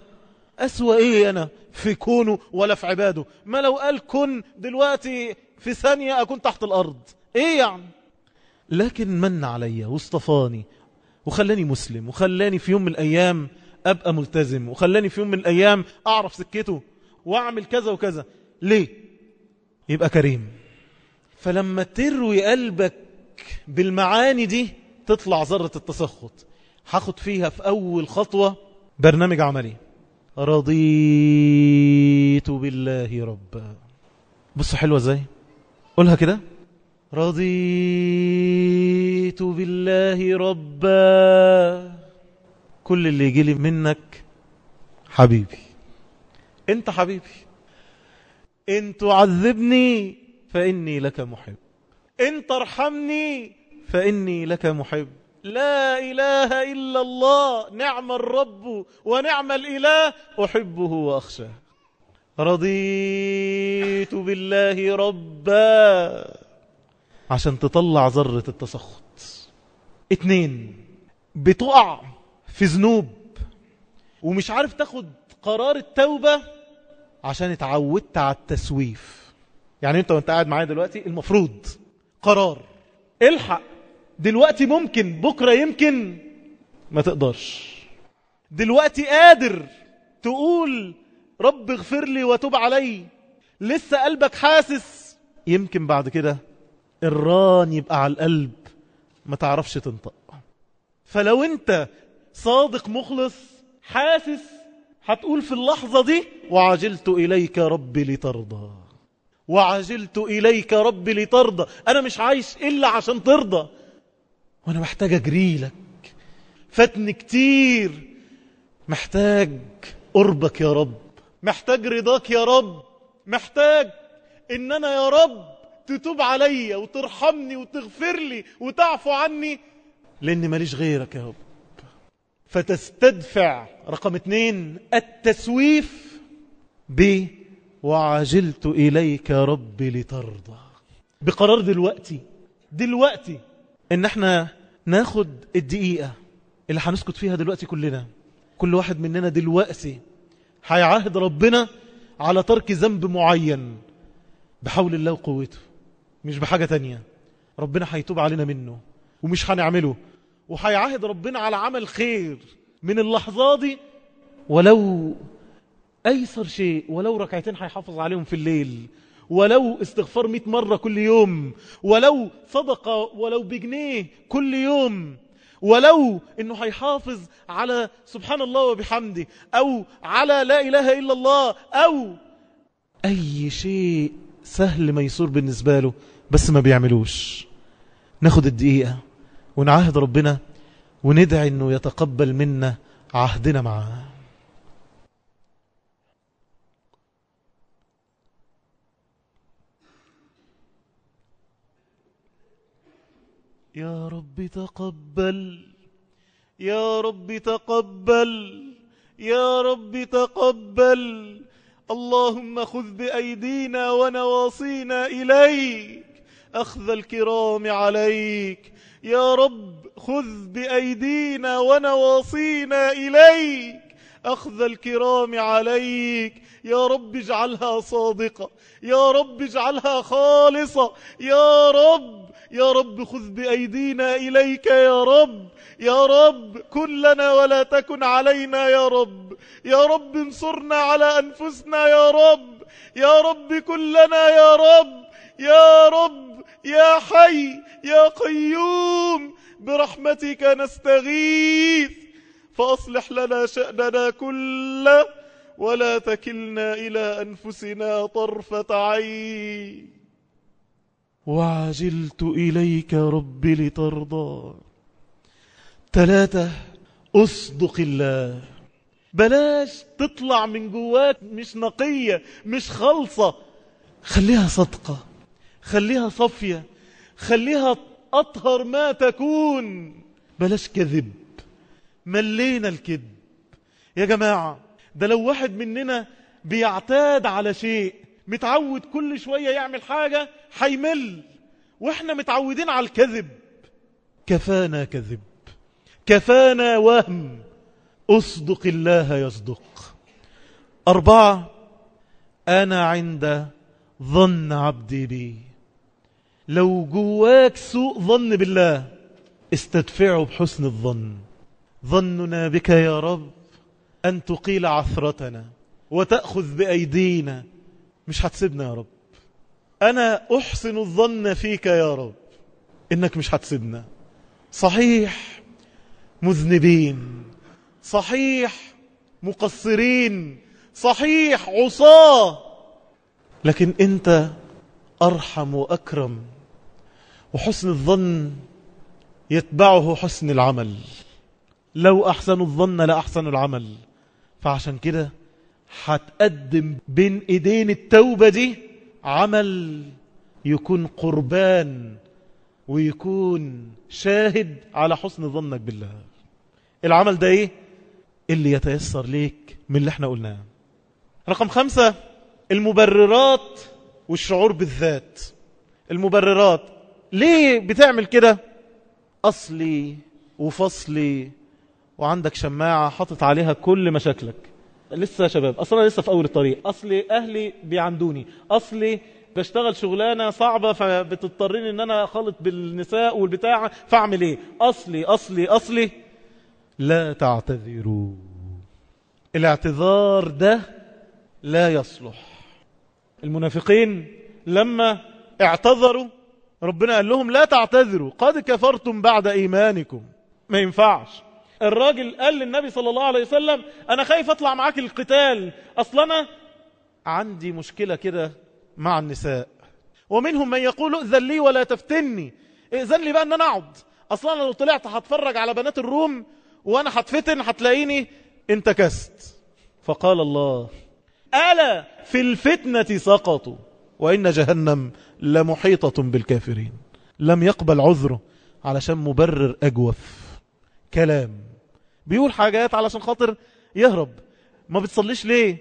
اسوى إيه أنا في كونه ولا في عباده؟ ما لو قال كن دلوقتي في ثانية أكون تحت الأرض. إيه يعني؟ لكن من عليا واصطفاني وخلاني مسلم وخلاني في يوم من الأيام أبقى ملتزم وخلاني في يوم من الأيام أعرف سكته وأعمل كذا وكذا. ليه؟ يبقى كريم. فلما تروي قلبك بالمعاني دي تطلع ذرة التسخط. هاخد فيها في أول خطوة برنامج عملي. رضيت بالله ربا. بص حلوة إزاي؟ قولها كده. رضيت بالله ربا. كل اللي يجي لي منك حبيبي. أنت حبيبي. إن تعذبني فإني لك محب. إن ترحمني فإني لك محب. لا إله إلا الله نعم الرب ونعم الإله أحبه وأخشاه. رضيت بالله ربا. عشان تطلع ذرة التسخط. اتنين بتقع في ذنوب. ومش عارف تاخد قرار التوبة عشان اتعودت على التسويف. يعني انت وانت قاعد معايا دلوقتي المفروض قرار. الحق. دلوقتي ممكن بكرة يمكن ما تقدرش. دلوقتي قادر تقول رب اغفر لي وتوب علي. لسه قلبك حاسس. يمكن بعد كده الران يبقى على القلب ما تعرفش تنطق. فلو انت صادق مخلص حاسس هتقول في اللحظة دي وعجلت إليك ربي لترضى. وعجلت إليك ربي لترضى. أنا مش عايش إلا عشان ترضى. وأنا محتاج أجري لك. فاتني كتير. محتاج قربك يا رب. محتاج رضاك يا رب. محتاج إن أنا يا رب تتوب عليا وترحمني وتغفر لي وتعفو عني. لأني ماليش غيرك يا رب. فتستدفع رقم اتنين التسويف ب وعجلت إليك ربي لترضى. بقرار دلوقتي دلوقتي إن إحنا ناخد الدقيقة اللي هنسكت فيها دلوقتي كلنا. كل واحد مننا دلوقتي هيعاهد ربنا على ترك ذنب معين بحول الله وقوته مش بحاجة تانية. ربنا هيتوب علينا منه ومش هنعمله. وهيعاهد ربنا على عمل خير من اللحظة دي. ولو أيسر شيء ولو ركعتين هيحافظ عليهم في الليل ولو استغفار مئة مرة كل يوم ولو صدقة ولو بجنيه كل يوم ولو إنه هيحافظ على سبحان الله وبحمده أو على لا إله إلا الله أو أي شيء سهل ميسور بالنسبة له بس ما بيعملوش. ناخد الدقيقة. ونعاهد ربنا وندعي إنه يتقبل منا عهدنا معاه يا رب تقبل يا رب تقبل يا رب تقبل. اللهم خذ بأيدينا ونواصينا إليك أخذ الكرام عليك. يا رب خذ بأيدينا ونواصينا إليك. أخذ الكرام عليك. يا رب اجعلها صادقة. يا رب اجعلها خالصة. يا رب يا رب خذ بأيدينا إليك يا رب. يا رب كن لنا ولا تكن علينا يا رب. يا رب انصرنا على أنفسنا يا رب. يا رب كن لنا يا رب. يا رب يا حي يا قيوم برحمتك نستغيث. فأصلح لنا شأننا كله ولا تكلنا إلى أنفسنا طرفة عين. وعجلت إليك ربي لترضى. ثلاثة أصدق الله. بلاش تطلع من جواك مش نقية مش خلصة خليها صدقة. خليها صفية خليها أطهر ما تكون. بلاش كذب ملينا الكذب. يا جماعة ده لو واحد مننا بيعتاد على شيء متعود كل شوية يعمل حاجة حيمل. وإحنا متعودين على الكذب. كفانا كذب كفانا وهم. أصدق الله يصدق. أربعة أنا عند ظن عبدي بي. لو جواك سوء ظن بالله استدفعه بحسن الظن. ظننا بك يا رب أن تقيل عثرتنا وتأخذ بأيدينا. مش هتسيبنا يا رب. أنا أحسن الظن فيك يا رب. إنك مش هتسيبنا. صحيح مذنبين صحيح مقصرين صحيح عصاة. لكن أنت أرحم وأكرم. وحسن الظن يتبعه حسن العمل. لو أحسن الظن لأحسن العمل. فعشان كده هتقدم بين إيدين التوبة دي عمل يكون قربان ويكون شاهد على حسن ظنك بالله. العمل ده إيه؟ اللي يتيسر ليك من اللي إحنا قلناه. رقم خمسة المبررات والشعور بالذات. المبررات ليه بتعمل كده؟ أصلي وفصلي. وعندك شماعة حطت عليها كل مشاكلك. لسه يا شباب أصلا لسه في أول الطريق. أصلي أهلي بيعندوني أصلي بشتغل شغلانة صعبة فبتضطرني إن أنا أخلط بالنساء والبتاع. فأعمل إيه؟ أصلي أصلي أصلي. لا تعتذروا. الاعتذار ده لا يصلح. المنافقين لما اعتذروا ربنا قال لهم لا تعتذروا قد كفرتم بعد إيمانكم. ما ينفعش. الراجل قال للنبي صلى الله عليه وسلم أنا خايف أطلع معاك القتال أصلا أنا عندي مشكلة كده مع النساء. ومنهم من يقول ائذن لي ولا تفتني. ائذن لي بقى أن أنا أقعد. أصلا أنا لو طلعت هتفرج على بنات الروم وأنا هتفتن هتلاقيني انتكست. فقال الله ألا في الفتنة سقطوا؟ وإن جهنم لمحيطة بالكافرين. لم يقبل عذره علشان مبرر أجوف. كلام. بيقول حاجات علشان خاطر يهرب. ما بتصليش ليه؟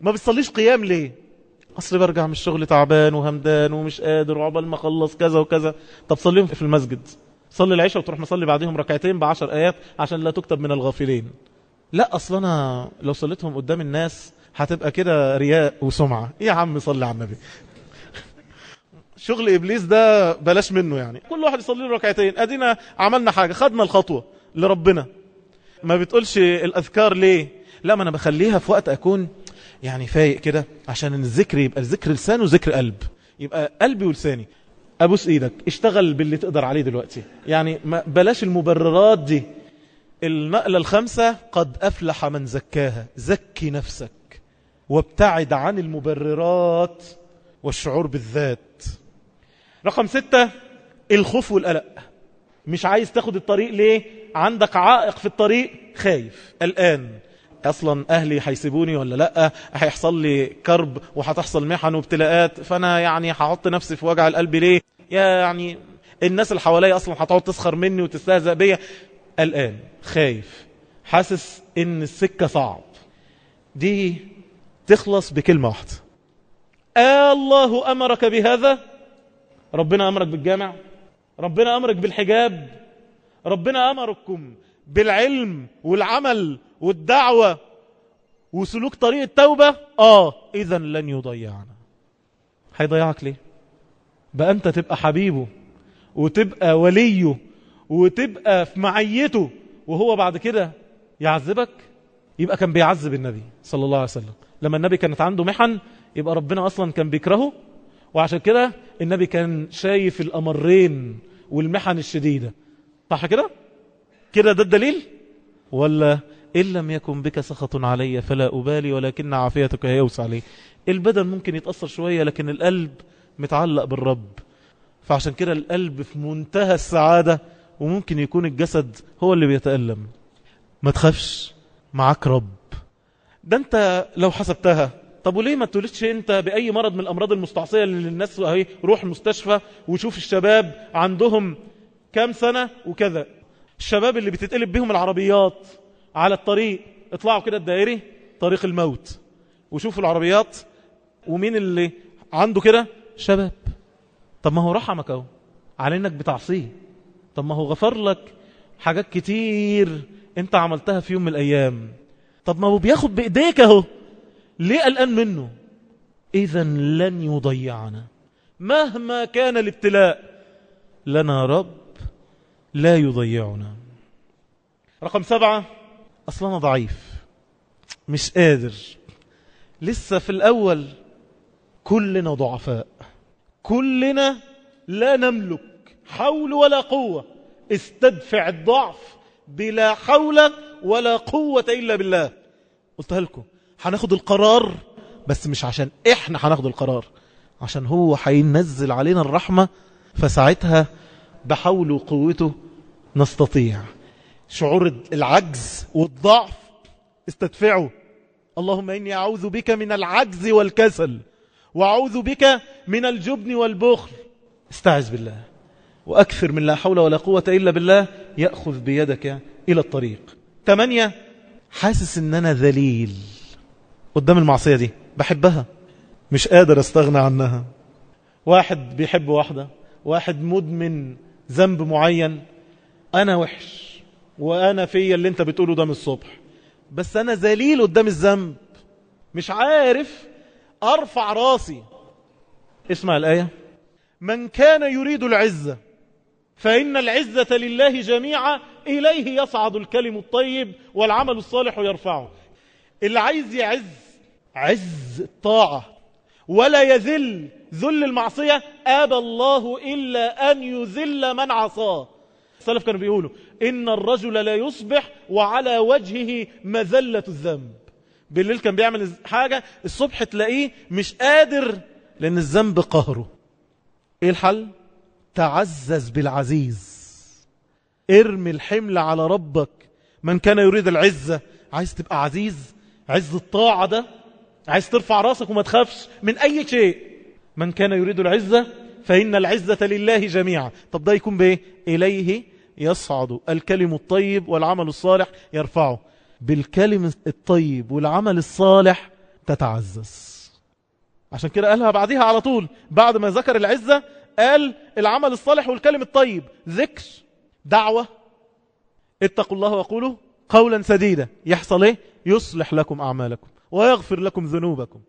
ما بتصليش قيام ليه؟ أصل برجع من الشغل تعبان وهمدان ومش قادر وعقبال ما أخلص كذا وكذا. طب صليهم في المسجد. صلي العشاء وتروح مصلي بعدهم ركعتين بعشر آيات عشان لا تكتب من الغافلين. لا أصلا أنا لو صليتهم قدام الناس هتبقى كده رياء وسمعة. يا عم صلي على النبي. شغل إبليس ده بلاش منه يعني. كل واحد يصلي له ركعتين. أدينا عملنا حاجة خدنا الخطوة لربنا. ما بتقولش الأذكار ليه؟ لا ما أنا بخليها في وقت أكون يعني فايق كده عشان الذكر يبقى الذكر لسان وذكر قلب. يبقى قلبي ولساني. أبوس إيدك. اشتغل باللي تقدر عليه دلوقتي. يعني ما بلاش المبررات دي. النقلة الخمسة قد أفلح من زكاها. زكي نفسك. وابتعد عن المبررات والشعور بالذات. رقم ستة الخوف والقلق. مش عايز تاخد الطريق ليه؟ عندك عائق في الطريق خايف. الآن أصلا أهلي هيسيبوني ولا لأ؟ هيحصل لي كرب وهتحصل محن وابتلاءات فأنا يعني هحط نفسي في وجع القلب ليه؟ يعني الناس اللي حواليا أصلا هتقعد تسخر مني وتستهزأ بيا. الآن خايف. حاسس إن السكة صعب. دي تخلص بكلمة واحدة. آه الله أمرك بهذا؟ ربنا أمرك بالجامع ربنا أمرك بالحجاب ربنا أمركم بالعلم والعمل والدعوة وسلوك طريق التوبة. آه إذا لن يضيعنا. هيضيعك ليه؟ بقى أنت تبقى حبيبه وتبقى وليه وتبقى في معيته وهو بعد كده يعذبك يبقى كان بيعذب النبي صلى الله عليه وسلم. لما النبي كانت عنده محن يبقى ربنا أصلا كان بيكرهه وعشان كده النبي كان شايف الأمرين والمحن الشديدة. صح كده؟ كده ده الدليل؟ ولا إن لم يكن بك سخط علي فلا أبالي ولكن عافيتك يوسع لي البدن ممكن يتأثر شوية لكن القلب متعلق بالرب. فعشان كده القلب في منتهى السعادة وممكن يكون الجسد هو اللي بيتألم. ما تخافش معاك رب. ده انت لو حسبتها طب وليه ما تولدش انت بأي مرض من الأمراض المستعصية اللي الناس اهي روح المستشفى وشوف الشباب عندهم كام سنة وكذا. الشباب اللي بتتقلب بهم العربيات على الطريق اطلعوا كده الدائري طريق الموت. وشوفوا العربيات ومين اللي عنده كده؟ شباب. طب ما هو رحمك اهو على انك بتعصيه. طب ما هو غفر لك حاجات كتير انت عملتها في يوم من الأيام. طب ما هو بياخد بإيديك اهو. ليه قلقان منه؟ اذا لن يضيعنا. مهما كان الابتلاء لنا رب لا يضيعنا. رقم سبعة أصلا ضعيف مش قادر. لسه في الأول كلنا ضعفاء. كلنا لا نملك حول ولا قوة. استدفع الضعف بلا حول ولا قوة إلا بالله. قلتها لكم. هناخد القرار بس مش عشان إحنا هناخد القرار عشان هو هينزل علينا الرحمة فساعتها بحول وقوته نستطيع. شعور العجز والضعف استدفعه. اللهم إني أعوذ بك من العجز والكسل وأعوذ بك من الجبن والبخل. استعذ بالله وأكثر من لا حول ولا قوة إلا بالله يأخذ بيدك إلى الطريق. ثمانية حاسس ان أنا ذليل. قدام المعصية دي. بحبها. مش قادر استغنى عنها. واحد بيحب واحدة. واحد مدمن ذنب معين. أنا وحش. وأنا فيا اللي أنت بتقوله ده من الصبح. بس أنا ذليل قدام الذنب. مش عارف أرفع راسي. اسمع الآية. من كان يريد العزة فإن العزة لله جميعا إليه يصعد الكلم الطيب والعمل الصالح يرفعه. اللي عايز يعز عز الطاعة. ولا يذل ذل المعصية. أبى الله إلا أن يذل من عصاه. السلف كانوا بيقولوا إن الرجل لا يصبح وعلى وجهه مذلة الذنب. بالليل كان بيعمل حاجة الصبح تلاقيه مش قادر لأن الذنب قهره. إيه الحل؟ تعزز بالعزيز. ارمي الحمل على ربك. من كان يريد العزة عايز تبقى عزيز؟ عز الطاعة ده عايز ترفع راسك وما تخافش من أي شيء. من كان يريد العزة فإن العزة لله جميعا. طب ده يكون بإيه؟ إليه يصعد. الكلم الطيب والعمل الصالح يرفعه. بالكلم الطيب والعمل الصالح تتعزز. عشان كده قالها بعدها على طول بعد ما ذكر العزة قال العمل الصالح والكلم الطيب. ذكر دعوة. اتقوا الله وقولوا قولا سديدا. يحصل إيه؟ يصلح لكم أعمالكم. ويغفر لكم ذنوبكم.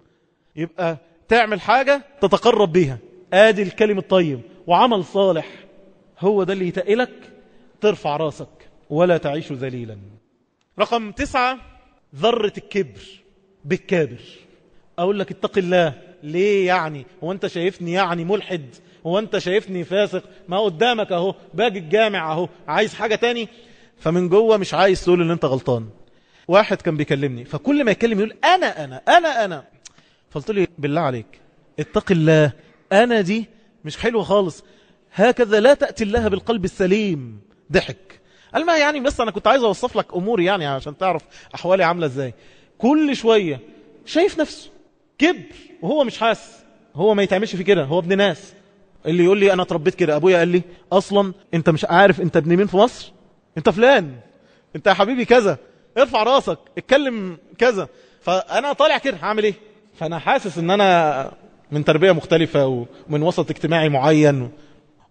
يبقى تعمل حاجة تتقرب بيها. آدي الكلم الطيب وعمل صالح. هو ده اللي يتقلك ترفع راسك ولا تعيش ذليلا. رقم تسعة ذرة الكبر بالكابر. أقول لك اتق الله. ليه يعني؟ هو أنت شايفني يعني ملحد؟ هو أنت شايفني فاسق؟ ما قدامك أهو باجي الجامع أهو. عايز حاجة تاني؟ فمن جوه مش عايز تقول إن أنت غلطان. واحد كان بيكلمني فكل ما يكلم يقول أنا أنا أنا أنا. فقلت له بالله عليك اتق الله أنا دي مش حلوة خالص. هكذا لا تأتي الله بالقلب السليم. ضحك. قال ما يعني بس أنا كنت عايز أوصف لك اموري يعني عشان تعرف أحوالي عاملة إزاي. كل شوية شايف نفسه كبر وهو مش حاسس هو ما يتعملش في كده هو ابن ناس. اللي يقول لي أنا اتربيت كده أبويا قال لي أصلا أنت مش عارف أنت ابن مين في مصر؟ أنت فلان. أنت يا حبيبي كذا. ارفع راسك اتكلم كذا. فأنا طالع كده هعمل إيه؟ فأنا حاسس إن أنا من تربية مختلفة ومن وسط اجتماعي معين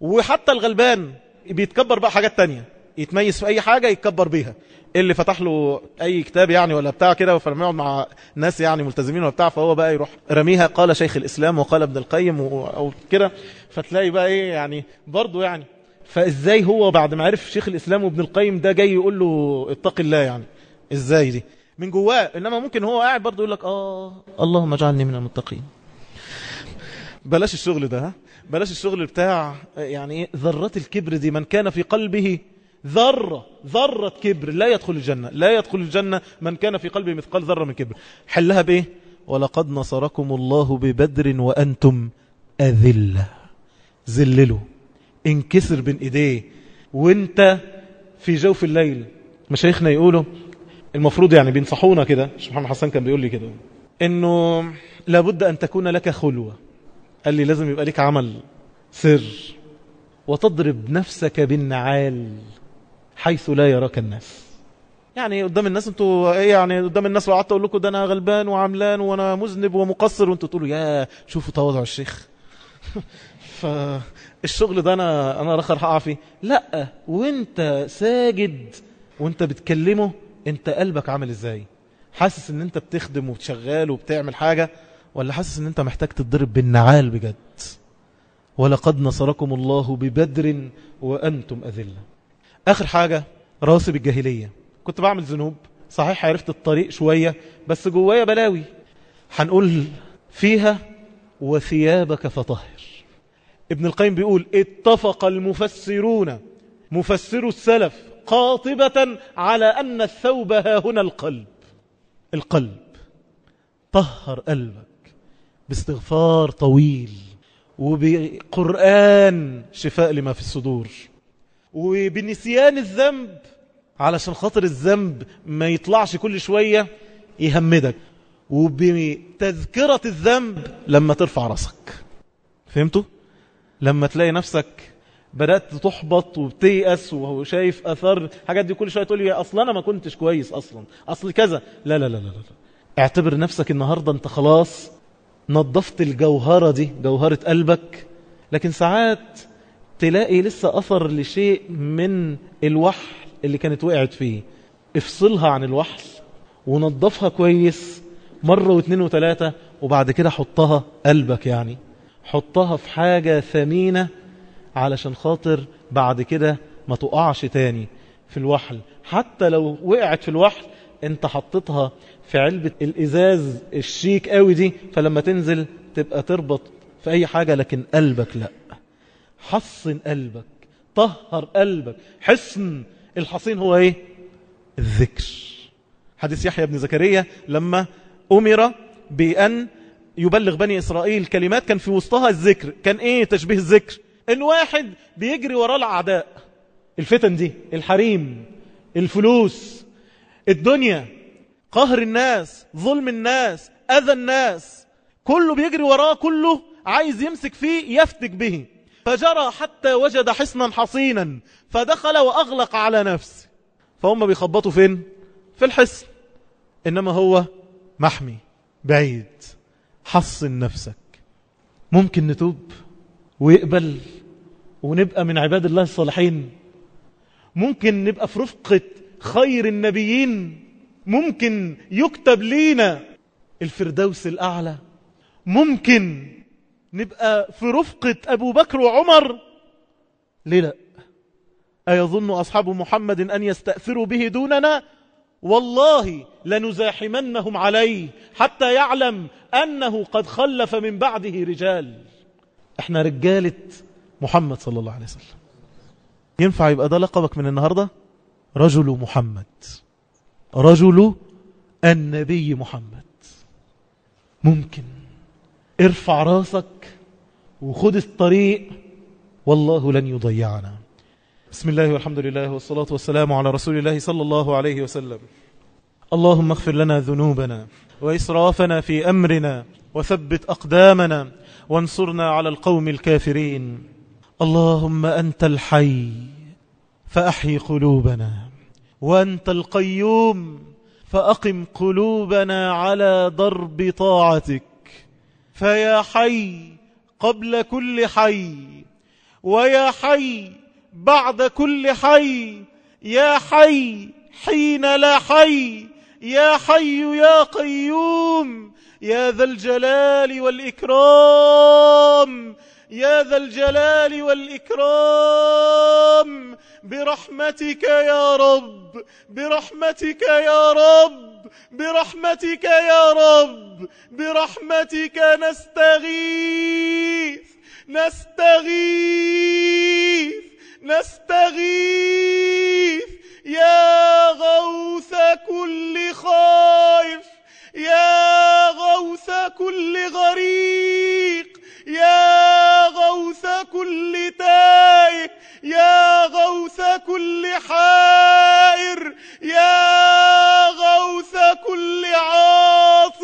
وحتى الغلبان بيتكبر بقى حاجات تانية. يتميز في أي حاجة يتكبر بيها. اللي فتح له أي كتاب يعني ولا بتاع كده فلما يقعد مع ناس يعني ملتزمين ولا بتاع فهو بقى يروح رميها. قال شيخ الإسلام وقال ابن القيم أو كده. فتلاقي بقى إيه يعني برضه يعني. فإزاي هو بعد ما عرف شيخ الإسلام وابن القيم ده جاي يقول له اتق الله يعني؟ إزاي دي؟ من جواه إنما ممكن هو قاعد برضه يقول لك آه اللهم اجعلني من المتقين. بلاش الشغل ده ها؟ بلاش الشغل بتاع يعني إيه ذرات الكبر دي من كان في قلبه ذرة ذرة كبر لا يدخل الجنة لا يدخل الجنة من كان في قلبه مثقال ذرة من كبر. حلها بإيه؟ ولقد نصركم الله ببدر وأنتم أذلة. ذللوا. انكسر بين إيديه. وأنت في جوف الليل. مشايخنا يقولوا المفروض يعني بينصحونا كده. الشيخ محمد حسن كان بيقول لي كده. إنه لابد أن تكون لك خلوة. قال لي لازم يبقى لك عمل سر. وتضرب نفسك بالنعال حيث لا يراك الناس. يعني قدام الناس أنتوا إيه يعني قدام الناس لو قعدت أقول لكم ده أنا غلبان وعملان وأنا مذنب ومقصر وأنتوا تقولوا يا شوفوا تواضع الشيخ. فالشغل ده أنا أنا رخر هقع فيه. لأ وأنت ساجد وأنت بتكلمه انت قلبك عامل إزاي؟ حاسس ان انت بتخدم وبتشغال وبتعمل حاجة؟ ولا حاسس ان انت محتاج تتضرب بالنعال بجد؟ ولقد نصركم الله ببدر وأنتم أذلة. آخر حاجة راسب الجاهلية. كنت بعمل ذنوب. صحيح عرفت الطريق شوية بس جوايا بلاوي. هنقول فيها وثيابك فطهر. ابن القيم بيقول اتفق المفسرون مفسر السلف قاطبة على أن الثوب ها هنا القلب. القلب. طهر قلبك باستغفار طويل وبقرآن شفاء لما في الصدور. وبنسيان الذنب علشان خاطر الذنب ما يطلعش كل شوية يهمدك. وبتذكرة الذنب لما ترفع راسك. فهمتوا؟ لما تلاقي نفسك بدأت تحبط وبتيأس وشايف أثر. حاجات دي كل شوية تقول لي أصلا أنا ما كنتش كويس أصلا. أصل كذا. لا لا لا لا, لا. اعتبر نفسك النهاردة أنت خلاص نظفت الجوهرة دي جوهرة قلبك. لكن ساعات تلاقي لسه أثر لشيء من الوحل اللي كانت وقعت فيه. افصلها عن الوحل ونظفها كويس مرة واثنين وثلاثة وبعد كده حطها قلبك يعني. حطها في حاجة ثمينة علشان خاطر بعد كده ما تقعش تاني في الوحل. حتى لو وقعت في الوحل انت حطيتها في علبة الإزاز الشيك قوي دي فلما تنزل تبقى تربط في أي حاجة لكن قلبك لا. حصن قلبك طهر قلبك. حسن الحصين هو إيه؟ الذكر. حديث يحيى بن زكريا لما أمر بأن يبلغ بني إسرائيل كلمات كان في وسطها الذكر. كان إيه؟ تشبيه الذكر. إن واحد بيجري وراء الأعداء الفتن دي الحريم الفلوس الدنيا قهر الناس ظلم الناس أذى الناس كله بيجري وراه كله عايز يمسك فيه يفتك به. فجرى حتى وجد حصنا حصينا فدخل وأغلق على نفسه. فهم بيخبطوا فين؟ في الحصن. إنما هو محمي بعيد. حصن نفسك. ممكن نتوب. ويقبل ونبقى من عباد الله الصالحين. ممكن نبقى في رفقة خير النبيين. ممكن يكتب لينا الفردوس الأعلى. ممكن نبقى في رفقة أبو بكر وعمر. ليه لأ؟ أيظن أصحاب محمد أن يستأثروا به دوننا؟ والله لنزاحمنهم عليه حتى يعلم أنه قد خلف من بعده رجال. إحنا رجالة محمد صلى الله عليه وسلم. ينفع يبقى ده لقبك من النهاردة؟ رجل محمد. رجل النبي محمد. ممكن. ارفع راسك وخد الطريق. والله لن يضيعنا. بسم الله والحمد لله والصلاة والسلام على رسول الله صلى الله عليه وسلم. اللهم اغفر لنا ذنوبنا وإسرافنا في أمرنا وثبت أقدامنا وانصرنا على القوم الكافرين. اللهم أنت الحي فأحي قلوبنا وأنت القيوم فأقم قلوبنا على ضرب طاعتك. فيا حي قبل كل حي ويا حي بعد كل حي يا حي حين لا حي يا حي يا قيوم يا ذا الجلال والإكرام يا ذا الجلال والإكرام. برحمتك يا رب برحمتك يا رب برحمتك يا رب برحمتك نستغيث نستغيث نستغيث. يا غوث كل خائف يا غوث كل غريق. يا غوث كل تائه يا غوث كل حائر يا غوث كل عاص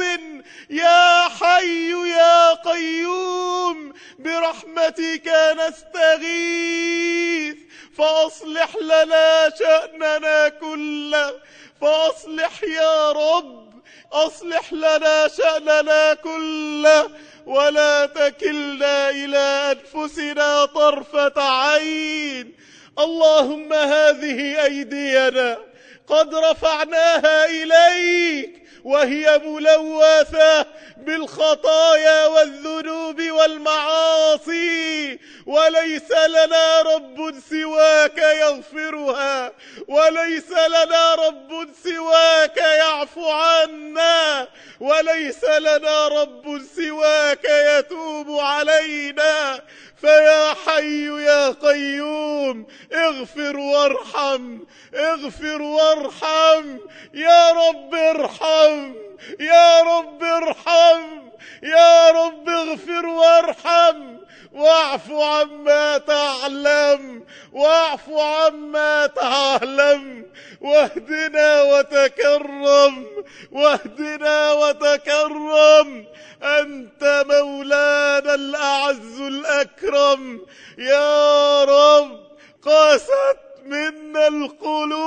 يا حي يا قيوم برحمتك نستغيث فأصلح لنا شأننا كله فأصلح يا رب أصلح لنا شأننا كله ولا تكلنا إلى أنفسنا طرفة عين. اللهم هذه أيدينا قد رفعناها إليك وهي ملوثة بالخطايا والذنوب والمعاصي وليس لنا رب سواك يغفرها وليس لنا رب سواك يعفو عنا وليس لنا رب سواك يتوب علينا فيا حي يا قيوم اغفر وارحم اغفر وارحم يا رب ارحم. يا رب ارحم يا رب اغفر وارحم. واعف عما تعلم واعف عما تعلم. واهدنا وتكرم واهدنا وتكرم. أنت مولانا الأعز الأكرم. يا رب قاست منا القلوب.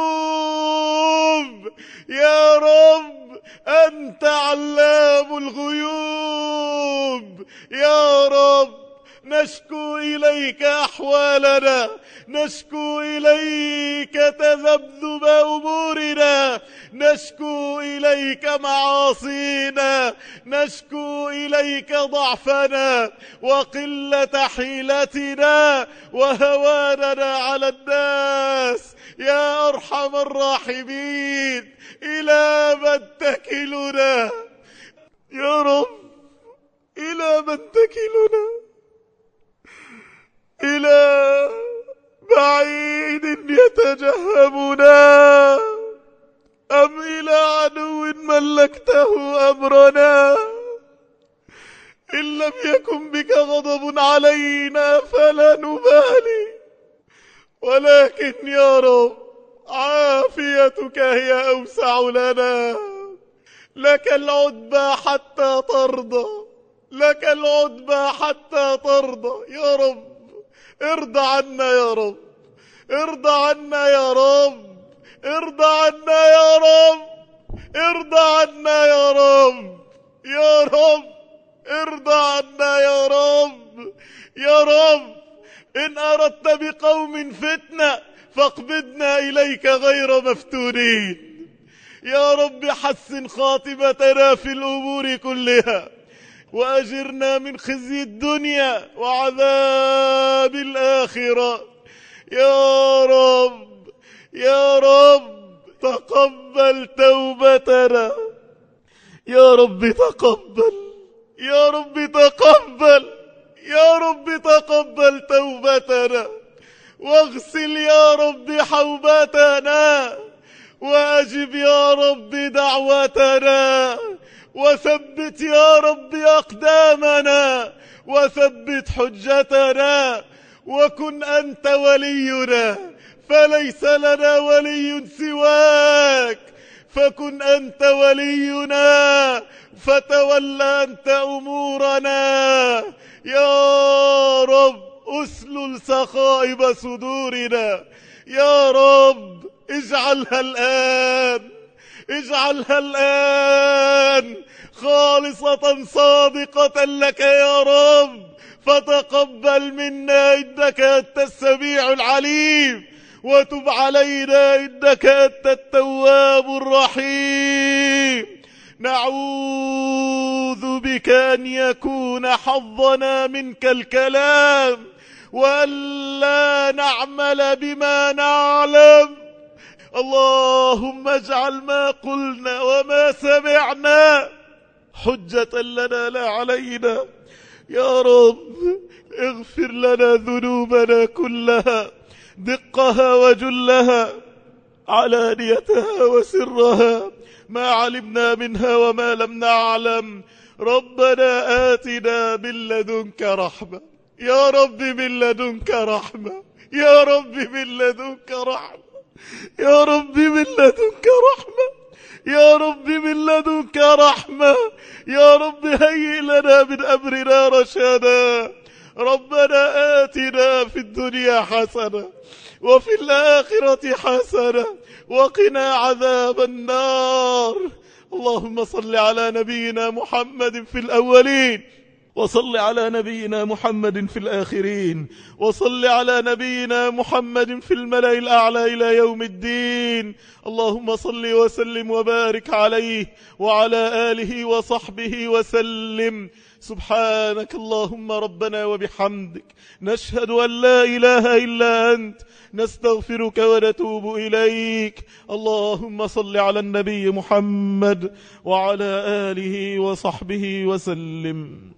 يا رب أنت علام الغيوب. يا رب نشكو إليك أحوالنا نشكو إليك تذبذب أمورنا نشكو إليك معاصينا نشكو إليك ضعفنا وقلة حيلتنا وهواننا على الناس. يا أرحم الراحمين إلى من تكلنا؟ يا رب إلى من تكلنا؟ إلى بعيد يتجهمنا. أم إلى عدو ملكته أمرنا؟ إن لم يكن بك غضب علينا فلا نبالي. ولكن يا رب عافيتك هي أوسع لنا. لك العتبى حتى ترضى. لك العتبى حتى ترضى. يا رب. ارضى عنا يا رب ارضى عنا يا رب ارضى عنا يا رب ارضى عنا يا رب يا رب ارضى عنا يا رب يا رب. إن أردت بقوم فتنة فاقبضنا إليك غير مفتونين. يا رب حسن خاتمتنا في الأمور كلها. وأجرنا من خزي الدنيا وعذاب الآخرة. يا رب يا رب تقبل توبتنا. يا رب تقبل يا رب تقبل يا رب تقبل توبتنا. واغسل يا رب حوبتنا. وأجب يا رب دعوتنا. وثبت يا رب أقدامنا وثبت حجتنا وكن أنت ولينا فليس لنا ولي سواك. فكن أنت ولينا فتولى أنت أمورنا. يا رب أسلل سخائب صدورنا. يا رب اجعلها الآن. اجعلها الآن خالصة صادقة لك يا رب. فتقبل منا إنك أنت السميع العليم. وتب علينا إنك أنت التواب الرحيم. نعوذ بك أن يكون حظنا منك الكلام. وأن لا نعمل بما نعلم. اللهم اجعل ما قلنا وما سمعنا حجة لنا لا علينا. يا رب اغفر لنا ذنوبنا كلها دقها وجلها علانيتها وسرها ما علمنا منها وما لم نعلم. ربنا آتنا من لدنك رحمة. يا رب من لدنك رحمة. يا رب من لدنك رحمة. يا رب من لدنك رحمة يا رب من لدنك رحمة يا رب هيئ لنا من أمرنا رشدا ربنا آتنا في الدنيا حسنة وفي الآخرة حسنة وقنا عذاب النار. اللهم صل على نبينا محمد في الأولين. وصل على نبينا محمد في الآخرين وصل على نبينا محمد في الملأ الأعلى إلى يوم الدين. اللهم صل وسلم وبارك عليه وعلى آله وصحبه وسلم. سبحانك اللهم ربنا وبحمدك. نشهد أن لا إله إلا أنت. نستغفرك ونتوب إليك. اللهم صل على النبي محمد وعلى آله وصحبه وسلم.